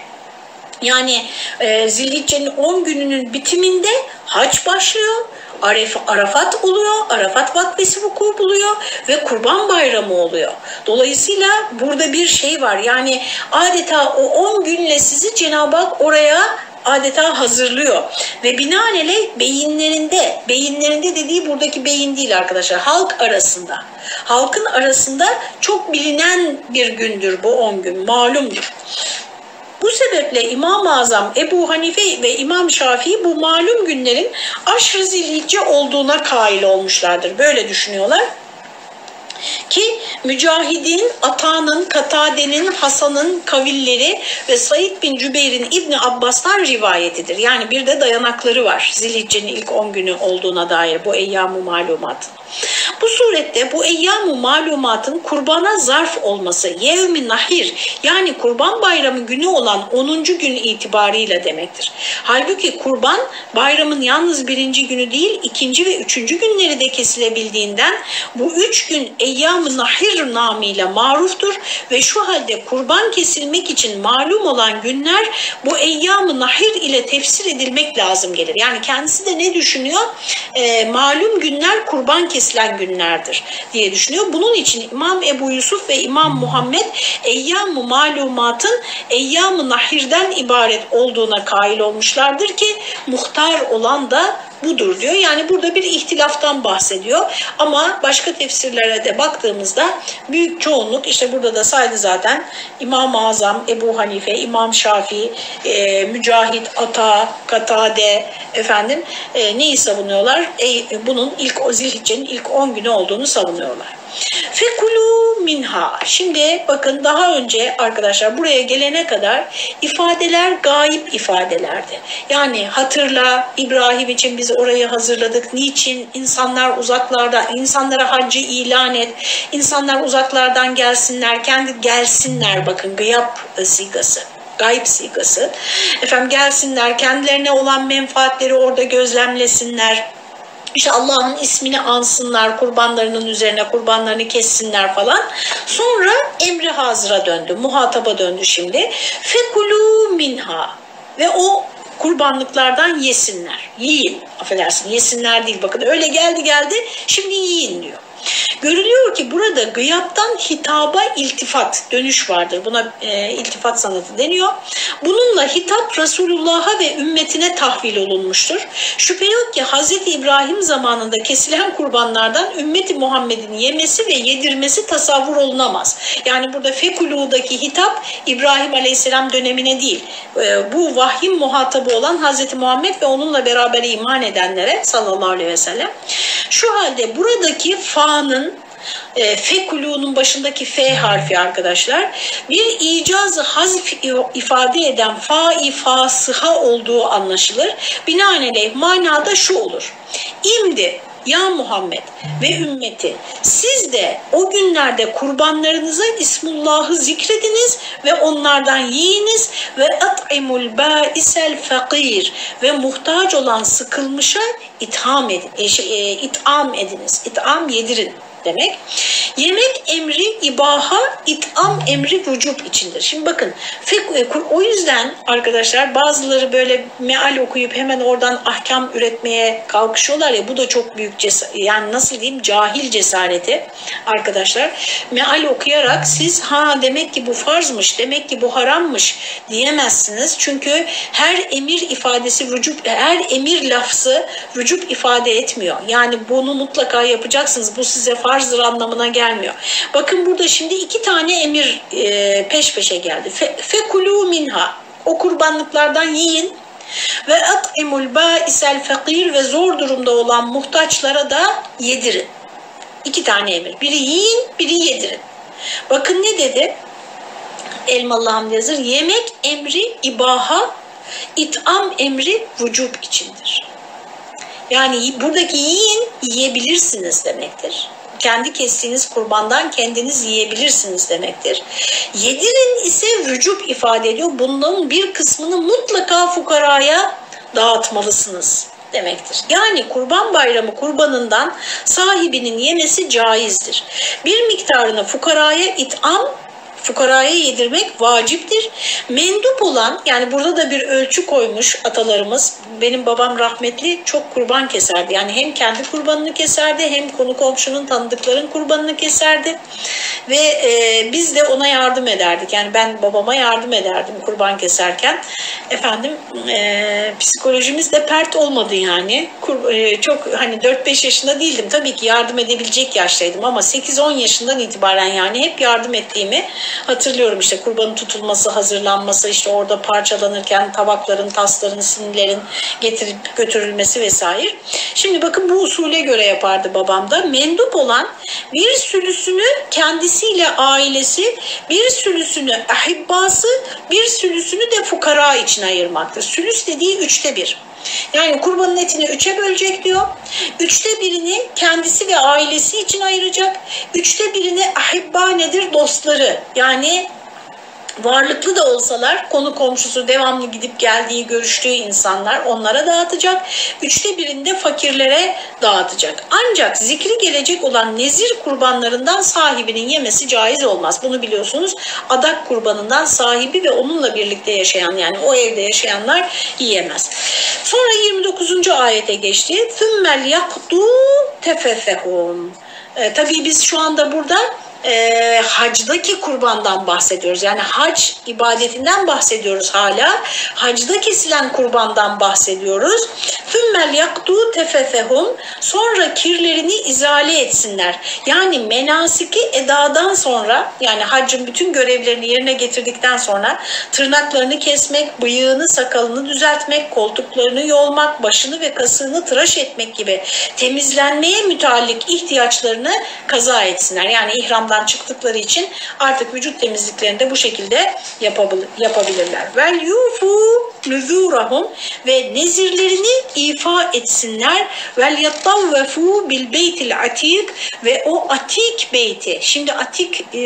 Yani e, Zilhicce'nin 10 gününün bitiminde hac başlıyor. Aref, Arafat oluyor, Arafat vakfesi vuku buluyor ve Kurban Bayramı oluyor. Dolayısıyla burada bir şey var yani adeta o 10 günle sizi Cenab-ı Hak oraya adeta hazırlıyor ve binaenaleyh beyinlerinde, beyinlerinde dediği buradaki beyin değil arkadaşlar, halk arasında. Halkın arasında çok bilinen bir gündür bu 10 gün, malumdur. Bu sebeple İmam-ı Azam Ebu Hanife ve İmam Şafii bu malum günlerin aşrı olduğuna kail olmuşlardır. Böyle düşünüyorlar. Ki Mücahid'in, Ata'nın, Katade'nin, Hasan'ın kavilleri ve Said bin Cübeyr'in İbni Abbas'tan rivayetidir. Yani bir de dayanakları var. Zilhicce'nin ilk 10 günü olduğuna dair bu eyyam-ı malumat. Bu surette bu eyyam-ı malumatın kurbana zarf olması yevmi nahir yani kurban bayramı günü olan 10. gün itibarıyla demektir. Halbuki kurban bayramın yalnız birinci günü değil ikinci ve üçüncü günleri de kesilebildiğinden bu üç gün eyyam-ı nahir namıyla maruftur ve şu halde kurban kesilmek için malum olan günler bu eyyam-ı nahir ile tefsir edilmek lazım gelir. Yani kendisi de ne düşünüyor? E, malum günler kurban kesilen günlerdir diye düşünüyor. Bunun için İmam Ebu Yusuf ve İmam Muhammed eyyam-ı malumatın eyyam-ı nahirden ibaret olduğuna kail olmuşlardır ki muhtar olan da budur diyor. Yani burada bir ihtilaftan bahsediyor. Ama başka tefsirlere de baktığımızda büyük çoğunluk işte burada da saydı zaten İmam-ı Azam, Ebu Hanife, İmam Şafii, e, Mücahit, Ata, Katade efendim e, neyi savunuyorlar? E, bunun ilk o zilhiccenin ilk 10 günü olduğunu savunuyorlar. Fekulu minha. Şimdi bakın daha önce arkadaşlar buraya gelene kadar ifadeler gayip ifadelerdi. Yani hatırla İbrahim için biz orayı hazırladık. Niçin? insanlar uzaklarda, insanlara haccı ilan et. insanlar uzaklardan gelsinler, kendi gelsinler bakın gıyap sigası gayb sigası. Efendim gelsinler, kendilerine olan menfaatleri orada gözlemlesinler işte Allah'ın ismini ansınlar, kurbanlarının üzerine kurbanlarını kessinler falan. Sonra emri hazıra döndü, muhataba döndü şimdi. Fekulu minha ve o kurbanlıklardan yesinler. Yiyin. Affedersin yesinler değil bakın öyle geldi geldi şimdi yiyin diyor. Görülüyor ki burada gıyaptan hitaba iltifat, dönüş vardır. Buna e, iltifat sanatı deniyor. Bununla hitap Resulullah'a ve ümmetine tahvil olunmuştur. Şüphe yok ki Hz. İbrahim zamanında kesilen kurbanlardan ümmeti Muhammed'in yemesi ve yedirmesi tasavvur olunamaz. Yani burada Fekulu'daki hitap İbrahim Aleyhisselam dönemine değil, e, bu vahyin muhatabı olan Hz. Muhammed ve onunla beraber iman edenlere sallallahu aleyhi ve sellem. Şu halde buradaki fa'nın e, fekulu'nun başındaki F harfi arkadaşlar bir icazı hazf ifade eden fa-i fasıha olduğu anlaşılır. Binaenaleyh manada şu olur. İmdi ya Muhammed ve ümmeti siz de o günlerde kurbanlarınıza İsmullah'ı zikrediniz ve onlardan yiyiniz ve at'imul ba'isel fakir ve muhtaç olan sıkılmışa itham edin, e, şey, e, itham ediniz. İtham yedirin demek. Yemek emri ibaha, itam emri vücub içindir. Şimdi bakın o yüzden arkadaşlar bazıları böyle meal okuyup hemen oradan ahkam üretmeye kalkışıyorlar ya bu da çok büyük cesaret yani nasıl diyeyim cahil cesareti arkadaşlar. Meal okuyarak siz ha demek ki bu farzmış demek ki bu harammış diyemezsiniz. Çünkü her emir ifadesi vücub her emir lafzı vücub ifade etmiyor. Yani bunu mutlaka yapacaksınız. Bu size farz farzdır anlamına gelmiyor. Bakın burada şimdi iki tane emir e, peş peşe geldi. Fe, fekulu minha. O kurbanlıklardan yiyin ve at'imul ba'isel fakir ve zor durumda olan muhtaçlara da yedirin. İki tane emir. Biri yiyin, biri yedirin. Bakın ne dedi? Elmalı Hamdi Yazır. Yemek emri ibaha, itam emri vücub içindir. Yani buradaki yiyin, yiyebilirsiniz demektir kendi kestiğiniz kurbandan kendiniz yiyebilirsiniz demektir. Yedirin ise vücub ifade ediyor. Bunların bir kısmını mutlaka fukaraya dağıtmalısınız demektir. Yani kurban bayramı kurbanından sahibinin yemesi caizdir. Bir miktarını fukaraya itam fukaraya yedirmek vaciptir. Mendup olan yani burada da bir ölçü koymuş atalarımız. Benim babam rahmetli çok kurban keserdi. Yani hem kendi kurbanını keserdi hem konu komşunun tanıdıkların kurbanını keserdi. Ve e, biz de ona yardım ederdik. Yani ben babama yardım ederdim kurban keserken. Efendim e, psikolojimiz de pert olmadı yani. Kur, e, çok hani 4-5 yaşında değildim. Tabii ki yardım edebilecek yaştaydım ama 8-10 yaşından itibaren yani hep yardım ettiğimi hatırlıyorum. işte kurbanın tutulması, hazırlanması, işte orada parçalanırken tabakların, tasların, sinirlerin getirip götürülmesi vesaire. Şimdi bakın bu usule göre yapardı babam da. Mendup olan bir sülüsünü kendisiyle ailesi, bir sülüsünü ahibbası, bir sülüsünü de fukara için ayırmaktır. Sülüs dediği üçte bir. Yani kurbanın etini üçe bölecek diyor. Üçte birini kendisi ve ailesi için ayıracak. Üçte birini ahibba nedir? Dostları. Yani varlıklı da olsalar konu komşusu devamlı gidip geldiği görüştüğü insanlar onlara dağıtacak. Üçte birinde fakirlere dağıtacak. Ancak zikri gelecek olan nezir kurbanlarından sahibinin yemesi caiz olmaz. Bunu biliyorsunuz adak kurbanından sahibi ve onunla birlikte yaşayan yani o evde yaşayanlar yiyemez. Sonra 29. ayete geçti. Fümmel yakdu tefefehum. E, tabii biz şu anda burada e, hacdaki kurbandan bahsediyoruz. Yani hac ibadetinden bahsediyoruz hala. Hacda kesilen kurbandan bahsediyoruz. Fümmel yaktu tefefehum sonra kirlerini izale etsinler. Yani menasiki edadan sonra yani haccın bütün görevlerini yerine getirdikten sonra tırnaklarını kesmek, bıyığını, sakalını düzeltmek, koltuklarını yolmak, başını ve kasığını tıraş etmek gibi temizlenmeye müteallik ihtiyaçlarını kaza etsinler. Yani ihramdan İslam'dan çıktıkları için artık vücut temizliklerini de bu şekilde yapabilirler. Vel yufu nüzurahum ve nezirlerini ifa etsinler. Vel yattavvefu bil beytil atik ve o atik beyti. Şimdi atik e,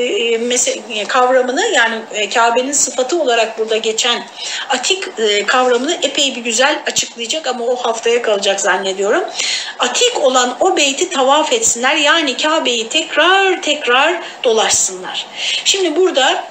e kavramını yani e, Kabe'nin sıfatı olarak burada geçen atik kavramını epey bir güzel açıklayacak ama o haftaya kalacak zannediyorum. Atik olan o beyti tavaf etsinler. Yani Kabe'yi tekrar tekrar dolaşsınlar. Şimdi burada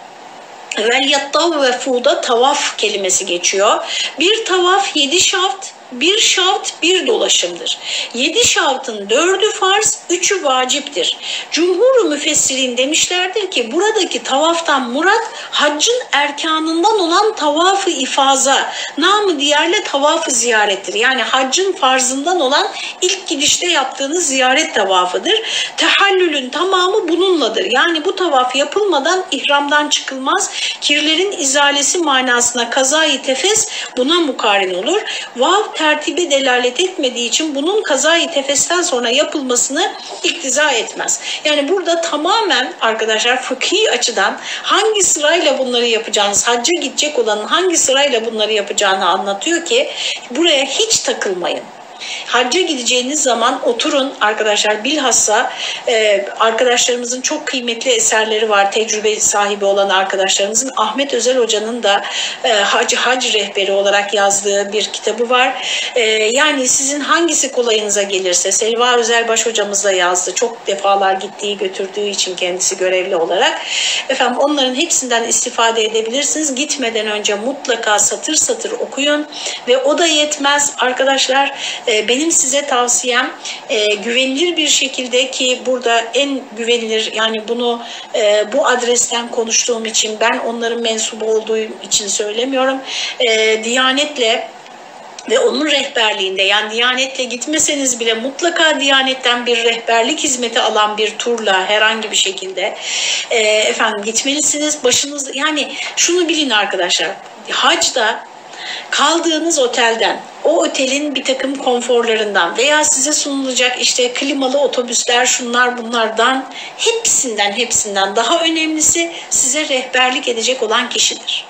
vel yattavvefu'da tavaf kelimesi geçiyor. Bir tavaf yedi şaft, bir şart bir dolaşımdır. Yedi şartın dördü farz, üçü vaciptir. Cumhur-u müfessirin demişlerdir ki buradaki tavaftan murat haccın erkanından olan tavafı ifaza, namı diğerle tavafı ziyarettir. Yani haccın farzından olan ilk gidişte yaptığınız ziyaret tavafıdır. Tehallülün tamamı bununladır. Yani bu tavaf yapılmadan ihramdan çıkılmaz. Kirlerin izalesi manasına kazayı tefes buna mukarin olur. Vav tertibe delalet etmediği için bunun kazayı tefesten sonra yapılmasını iktiza etmez. Yani burada tamamen arkadaşlar fıkhi açıdan hangi sırayla bunları yapacağınız, hacca gidecek olanın hangi sırayla bunları yapacağını anlatıyor ki buraya hiç takılmayın. Hacca gideceğiniz zaman oturun arkadaşlar bilhassa e, arkadaşlarımızın çok kıymetli eserleri var. Tecrübe sahibi olan arkadaşlarımızın Ahmet Özel Hoca'nın da e, hac, hac rehberi olarak yazdığı bir kitabı var. E, yani sizin hangisi kolayınıza gelirse Selva Özelbaş hocamız da yazdı. Çok defalar gittiği götürdüğü için kendisi görevli olarak. Efendim onların hepsinden istifade edebilirsiniz. Gitmeden önce mutlaka satır satır okuyun ve o da yetmez arkadaşlar benim size tavsiyem e, güvenilir bir şekilde ki burada en güvenilir yani bunu e, bu adresten konuştuğum için ben onların mensubu olduğu için söylemiyorum. E, Diyanetle ve onun rehberliğinde yani Diyanet'le gitmeseniz bile mutlaka Diyanet'ten bir rehberlik hizmeti alan bir turla herhangi bir şekilde e, efendim gitmelisiniz. Başınız yani şunu bilin arkadaşlar hacda kaldığınız otelden, o otelin bir takım konforlarından veya size sunulacak işte klimalı otobüsler şunlar bunlardan hepsinden hepsinden daha önemlisi size rehberlik edecek olan kişidir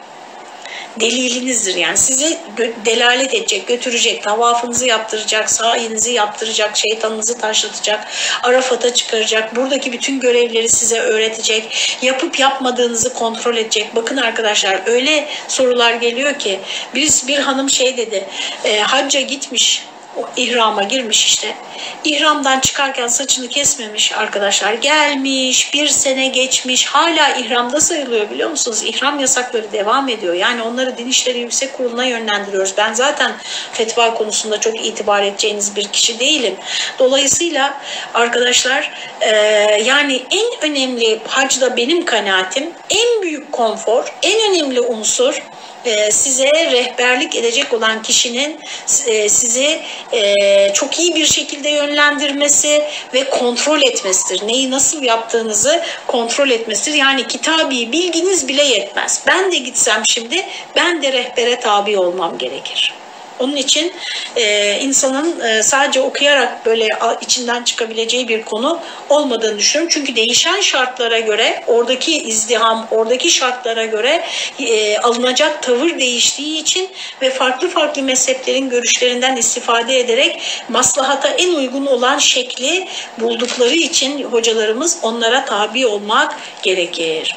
delilinizdir. Yani sizi delalet edecek, götürecek, tavafınızı yaptıracak, sayinizi yaptıracak, şeytanınızı taşlatacak, Arafat'a çıkaracak, buradaki bütün görevleri size öğretecek, yapıp yapmadığınızı kontrol edecek. Bakın arkadaşlar öyle sorular geliyor ki biz bir hanım şey dedi, e, hacca gitmiş o ihrama girmiş işte. İhramdan çıkarken saçını kesmemiş arkadaşlar. Gelmiş, bir sene geçmiş, hala ihramda sayılıyor biliyor musunuz? İhram yasakları devam ediyor. Yani onları Din İşleri Yüksek Kurulu'na yönlendiriyoruz. Ben zaten fetva konusunda çok itibar edeceğiniz bir kişi değilim. Dolayısıyla arkadaşlar e, yani en önemli hacda benim kanaatim, en büyük konfor, en önemli unsur size rehberlik edecek olan kişinin e, sizi e, çok iyi bir şekilde yönlendirmesi ve kontrol etmesidir. Neyi nasıl yaptığınızı kontrol etmesidir. Yani kitabi bilginiz bile yetmez. Ben de gitsem şimdi ben de rehbere tabi olmam gerekir. Onun için e, insanın e, sadece okuyarak böyle içinden çıkabileceği bir konu olmadığını düşünüyorum. Çünkü değişen şartlara göre, oradaki izdiham, oradaki şartlara göre e, alınacak tavır değiştiği için ve farklı farklı mezheplerin görüşlerinden istifade ederek maslahata en uygun olan şekli buldukları için hocalarımız onlara tabi olmak gerekir.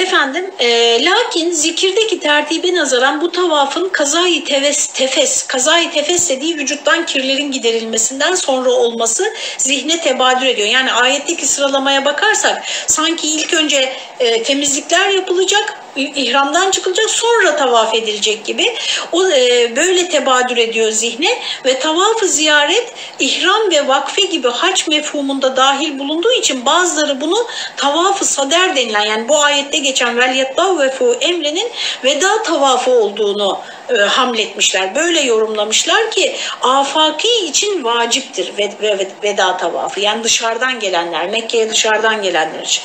Efendim e, lakin zikirdeki tertibe nazaran bu tavafın kazayı teves, tefes, kazayı tefes dediği vücuttan kirlerin giderilmesinden sonra olması zihne tebadür ediyor. Yani ayetteki sıralamaya bakarsak sanki ilk önce e, temizlikler yapılacak ihramdan çıkılacak sonra tavaf edilecek gibi o e, böyle tebadür ediyor zihne ve tavafı ziyaret ihram ve vakfe gibi haç mefhumunda dahil bulunduğu için bazıları bunu tavafı sader denilen yani bu ayette geçen velyettavvefu emrenin veda tavafı olduğunu e, hamletmişler. Böyle yorumlamışlar ki afaki için vaciptir veda tavafı. Yani dışarıdan gelenler, Mekke'ye dışarıdan gelenler için.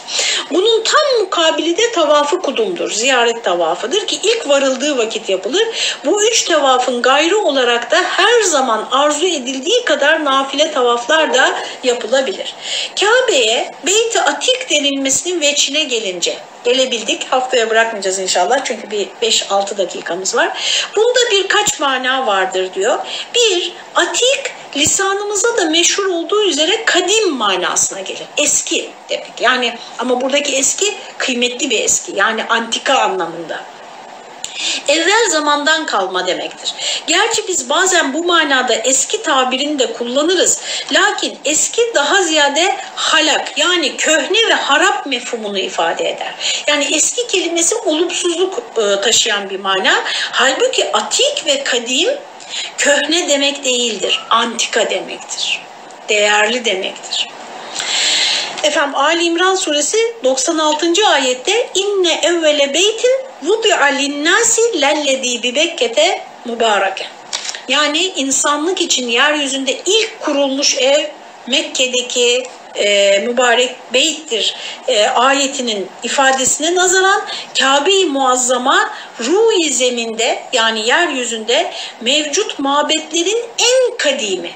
Bunun tam mukabili de tavafı kudumdur. Ziyaret tavafıdır ki ilk varıldığı vakit yapılır. Bu üç tavafın gayrı olarak da her zaman arzu edildiği kadar nafile tavaflar da yapılabilir. Kabe'ye Beyt-i Atik denilmesinin veçine gelince gelebildik. Haftaya bırakmayacağız inşallah çünkü bir 5-6 dakikamız var. Bunda birkaç mana vardır diyor. Bir, atik lisanımıza da meşhur olduğu üzere kadim manasına gelir. Eski demek. Yani ama buradaki eski kıymetli bir eski. Yani antika anlamında evvel zamandan kalma demektir. Gerçi biz bazen bu manada eski tabirini de kullanırız. Lakin eski daha ziyade halak yani köhne ve harap mefhumunu ifade eder. Yani eski kelimesi olumsuzluk e, taşıyan bir mana. Halbuki atik ve kadim köhne demek değildir. Antika demektir. Değerli demektir. Efendim Ali İmran suresi 96. ayette inne evvele beytin vudi'a linnâsi lellezî bi Bekke'te mübareke. Yani insanlık için yeryüzünde ilk kurulmuş ev Mekke'deki e, mübarek beyttir e, ayetinin ifadesine nazaran Kabe-i Muazzama ruh zeminde yani yeryüzünde mevcut mabetlerin en kadimi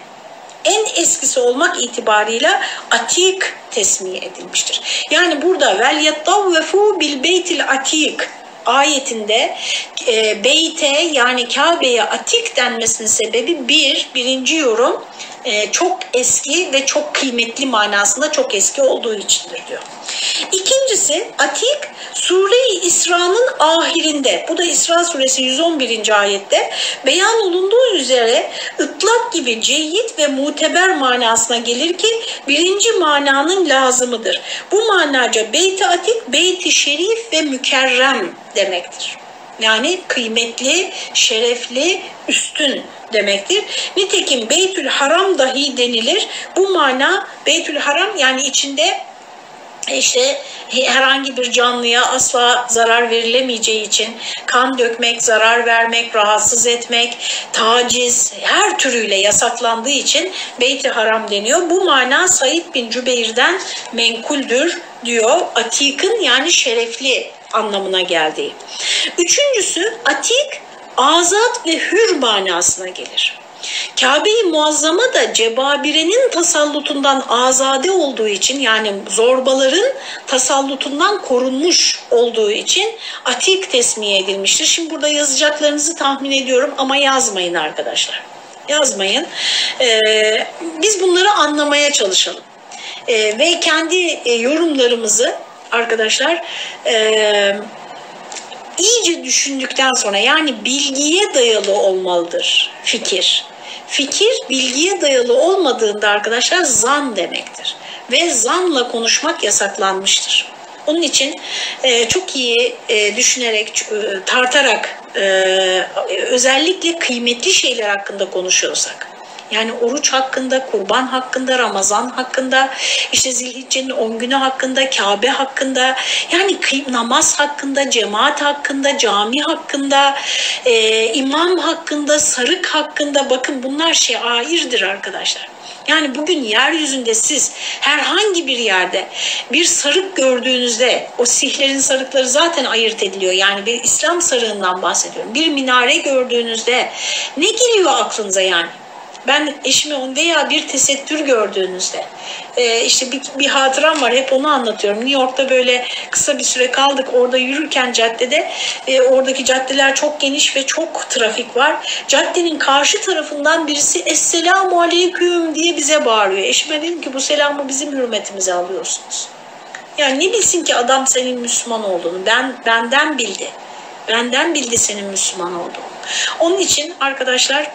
en eskisi olmak itibarıyla atik tesmiye edilmiştir. Yani burada vel yettavvefu bil beytil atik ayetinde e, beyte yani Kabe'ye atik denmesinin sebebi bir, birinci yorum e, çok eski ve çok kıymetli manasında çok eski olduğu içindir diyor. İkincisi atik Sure-i İsra'nın ahirinde bu da İsra suresi 111. ayette beyan olunduğu üzere ıtlak gibi ceyyid ve muteber manasına gelir ki birinci mananın lazımıdır. Bu manaca beyt atik, beyt şerif ve mükerrem demektir. Yani kıymetli, şerefli, üstün demektir. Nitekim Beytül Haram dahi denilir. Bu mana Beytül Haram yani içinde işte herhangi bir canlıya asla zarar verilemeyeceği için kan dökmek, zarar vermek, rahatsız etmek, taciz her türüyle yasaklandığı için Beyt-i Haram deniyor. Bu mana Said bin Cübeyr'den menkuldür diyor. Atik'in yani şerefli anlamına geldiği. Üçüncüsü atik azat ve hür manasına gelir. Kabe-i Muazzama da Cebabire'nin tasallutundan azade olduğu için yani zorbaların tasallutundan korunmuş olduğu için atik tesmiye edilmiştir. Şimdi burada yazacaklarınızı tahmin ediyorum ama yazmayın arkadaşlar. Yazmayın. Ee, biz bunları anlamaya çalışalım. Ee, ve kendi e, yorumlarımızı arkadaşlar e, iyice düşündükten sonra yani bilgiye dayalı olmalıdır fikir. fikir bilgiye dayalı olmadığında arkadaşlar zan demektir. Ve zanla konuşmak yasaklanmıştır. Onun için e, çok iyi e, düşünerek, e, tartarak e, özellikle kıymetli şeyler hakkında konuşuyorsak, yani oruç hakkında, kurban hakkında, Ramazan hakkında, işte Zilhicce'nin 10 günü hakkında, Kabe hakkında, yani namaz hakkında, cemaat hakkında, cami hakkında, e, imam hakkında, sarık hakkında bakın bunlar şairdir arkadaşlar. Yani bugün yeryüzünde siz herhangi bir yerde bir sarık gördüğünüzde o sihlerin sarıkları zaten ayırt ediliyor. Yani bir İslam sarığından bahsediyorum. Bir minare gördüğünüzde ne geliyor aklınıza yani? Ben eşime veya bir tesettür gördüğünüzde e, işte bir, bir hatıram var hep onu anlatıyorum. New York'ta böyle kısa bir süre kaldık orada yürürken caddede e, oradaki caddeler çok geniş ve çok trafik var. Caddenin karşı tarafından birisi Esselamu Aleyküm diye bize bağırıyor. Eşime dedim ki bu selamı bizim hürmetimize alıyorsunuz. Yani ne bilsin ki adam senin Müslüman olduğunu. Ben benden bildi. Benden bildi senin Müslüman olduğunu. Onun için arkadaşlar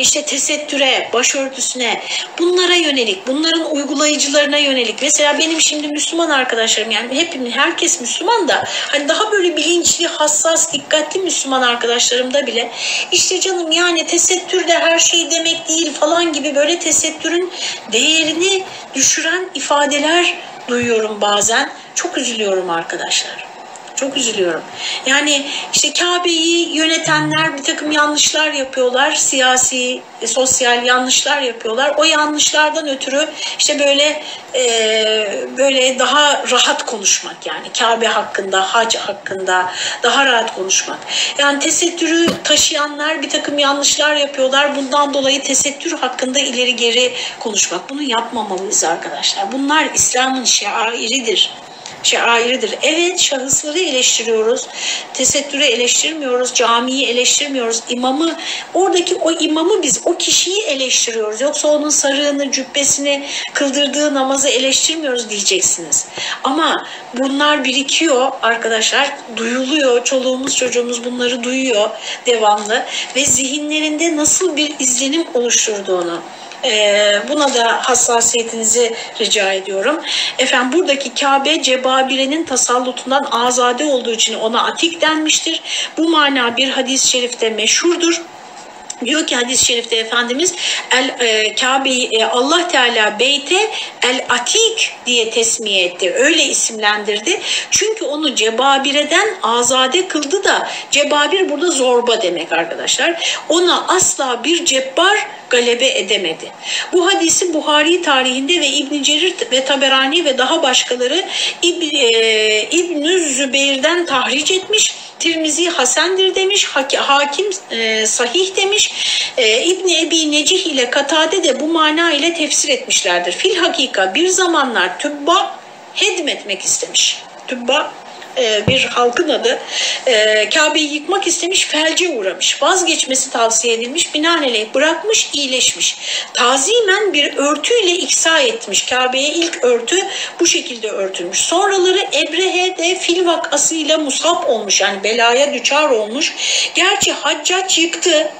işte tesettüre, başörtüsüne bunlara yönelik, bunların uygulayıcılarına yönelik. Mesela benim şimdi Müslüman arkadaşlarım yani hepimiz herkes Müslüman da hani daha böyle bilinçli, hassas, dikkatli Müslüman arkadaşlarımda bile işte canım yani tesettür de her şey demek değil falan gibi böyle tesettürün değerini düşüren ifadeler duyuyorum bazen. Çok üzülüyorum arkadaşlar. Çok üzülüyorum. Yani işte Kabe'yi yönetenler bir takım yanlışlar yapıyorlar. Siyasi, e, sosyal yanlışlar yapıyorlar. O yanlışlardan ötürü işte böyle e, böyle daha rahat konuşmak yani Kabe hakkında, hac hakkında daha rahat konuşmak. Yani tesettürü taşıyanlar bir takım yanlışlar yapıyorlar. Bundan dolayı tesettür hakkında ileri geri konuşmak. Bunu yapmamalıyız arkadaşlar. Bunlar İslam'ın şairidir şairidir. Evet şahısları eleştiriyoruz, tesettürü eleştirmiyoruz, camiyi eleştirmiyoruz, imamı, oradaki o imamı biz, o kişiyi eleştiriyoruz. Yoksa onun sarığını, cübbesini, kıldırdığı namazı eleştirmiyoruz diyeceksiniz. Ama bunlar birikiyor arkadaşlar, duyuluyor, çoluğumuz çocuğumuz bunları duyuyor devamlı ve zihinlerinde nasıl bir izlenim oluşturduğunu, buna da hassasiyetinizi rica ediyorum. Efendim buradaki Kabe Cebabire'nin tasallutundan azade olduğu için ona atik denmiştir. Bu mana bir hadis-i şerifte meşhurdur. Diyor ki hadis-i şerifte Efendimiz el e, Kabe'yi e, Allah Teala Beyt'e El Atik diye tesmiye etti. Öyle isimlendirdi. Çünkü onu Cebabire'den azade kıldı da Cebabir burada zorba demek arkadaşlar. Ona asla bir cebbar galebe edemedi. Bu hadisi Buhari tarihinde ve İbn Cerir ve Taberani ve daha başkaları İb, e, İbn Zübeyir'den tahric etmiş. Tirmizi Hasendir demiş, hakim e, sahih demiş. E, İbni Ebi Necih ile Katade de bu mana ile tefsir etmişlerdir. Fil hakika bir zamanlar tübba hedmetmek istemiş. Tübba e, bir halkın adı e, Kabe'yi yıkmak istemiş, felce uğramış. Vazgeçmesi tavsiye edilmiş, binaenaleyh bırakmış, iyileşmiş. Tazimen bir örtüyle iksa etmiş. Kabe'ye ilk örtü bu şekilde örtülmüş. Sonraları Ebrehe de fil vakasıyla musab olmuş. Yani belaya düçar olmuş. Gerçi Haccac yıktı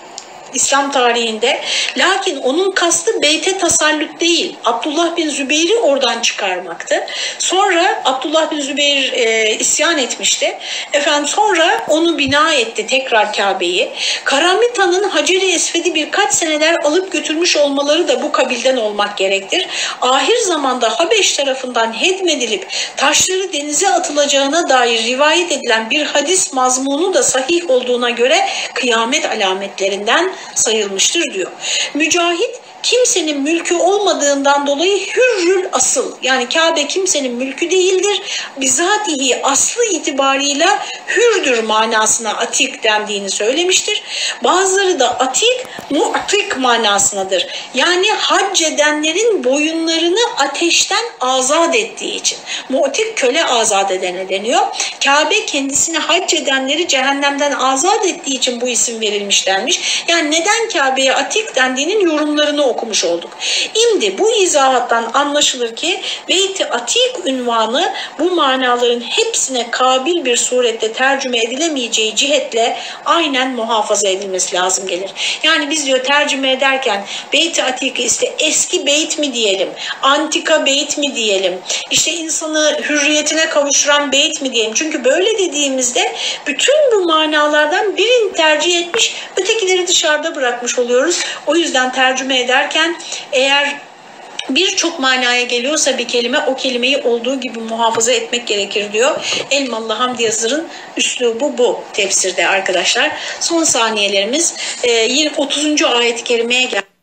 İslam tarihinde. Lakin onun kastı beyte tasallut değil. Abdullah bin Zübeyir'i oradan çıkarmaktı. Sonra Abdullah bin Zübeyir e, isyan etmişti. Efendim sonra onu bina etti tekrar Kabe'yi. Karamita'nın Hacer-i Esved'i birkaç seneler alıp götürmüş olmaları da bu kabilden olmak gerektir. Ahir zamanda Habeş tarafından hedmedilip taşları denize atılacağına dair rivayet edilen bir hadis mazmunu da sahih olduğuna göre kıyamet alametlerinden sayılmıştır diyor. Mücahit kimsenin mülkü olmadığından dolayı hürrül asıl yani Kabe kimsenin mülkü değildir. Bizatihi aslı itibarıyla hürdür manasına atik dendiğini söylemiştir. Bazıları da atik mu'tik manasınadır. Yani hac edenlerin boyunlarını ateşten azat ettiği için. Mu'tik köle azat edene deniyor. Kabe kendisini hac edenleri cehennemden azat ettiği için bu isim verilmiş denmiş. Yani neden Kabe'ye atik dendiğinin yorumlarını okumuş olduk. Şimdi bu izahattan anlaşılır ki Beyt-i Atik ünvanı bu manaların hepsine kabil bir surette tercüme edilemeyeceği cihetle aynen muhafaza edilmesi lazım gelir. Yani biz diyor tercüme ederken Beyt-i Atik işte eski beyt mi diyelim, antika beyt mi diyelim, işte insanı hürriyetine kavuşturan beyt mi diyelim. Çünkü böyle dediğimizde bütün bu manalardan birini tercih etmiş, ötekileri dışarıda bırakmış oluyoruz. O yüzden tercüme ederken eğer birçok manaya geliyorsa bir kelime o kelimeyi olduğu gibi muhafaza etmek gerekir diyor. Elmalı Hamdi Yazır'ın üslubu bu tefsirde arkadaşlar. Son saniyelerimiz 30. ayet-i kerimeye geldi.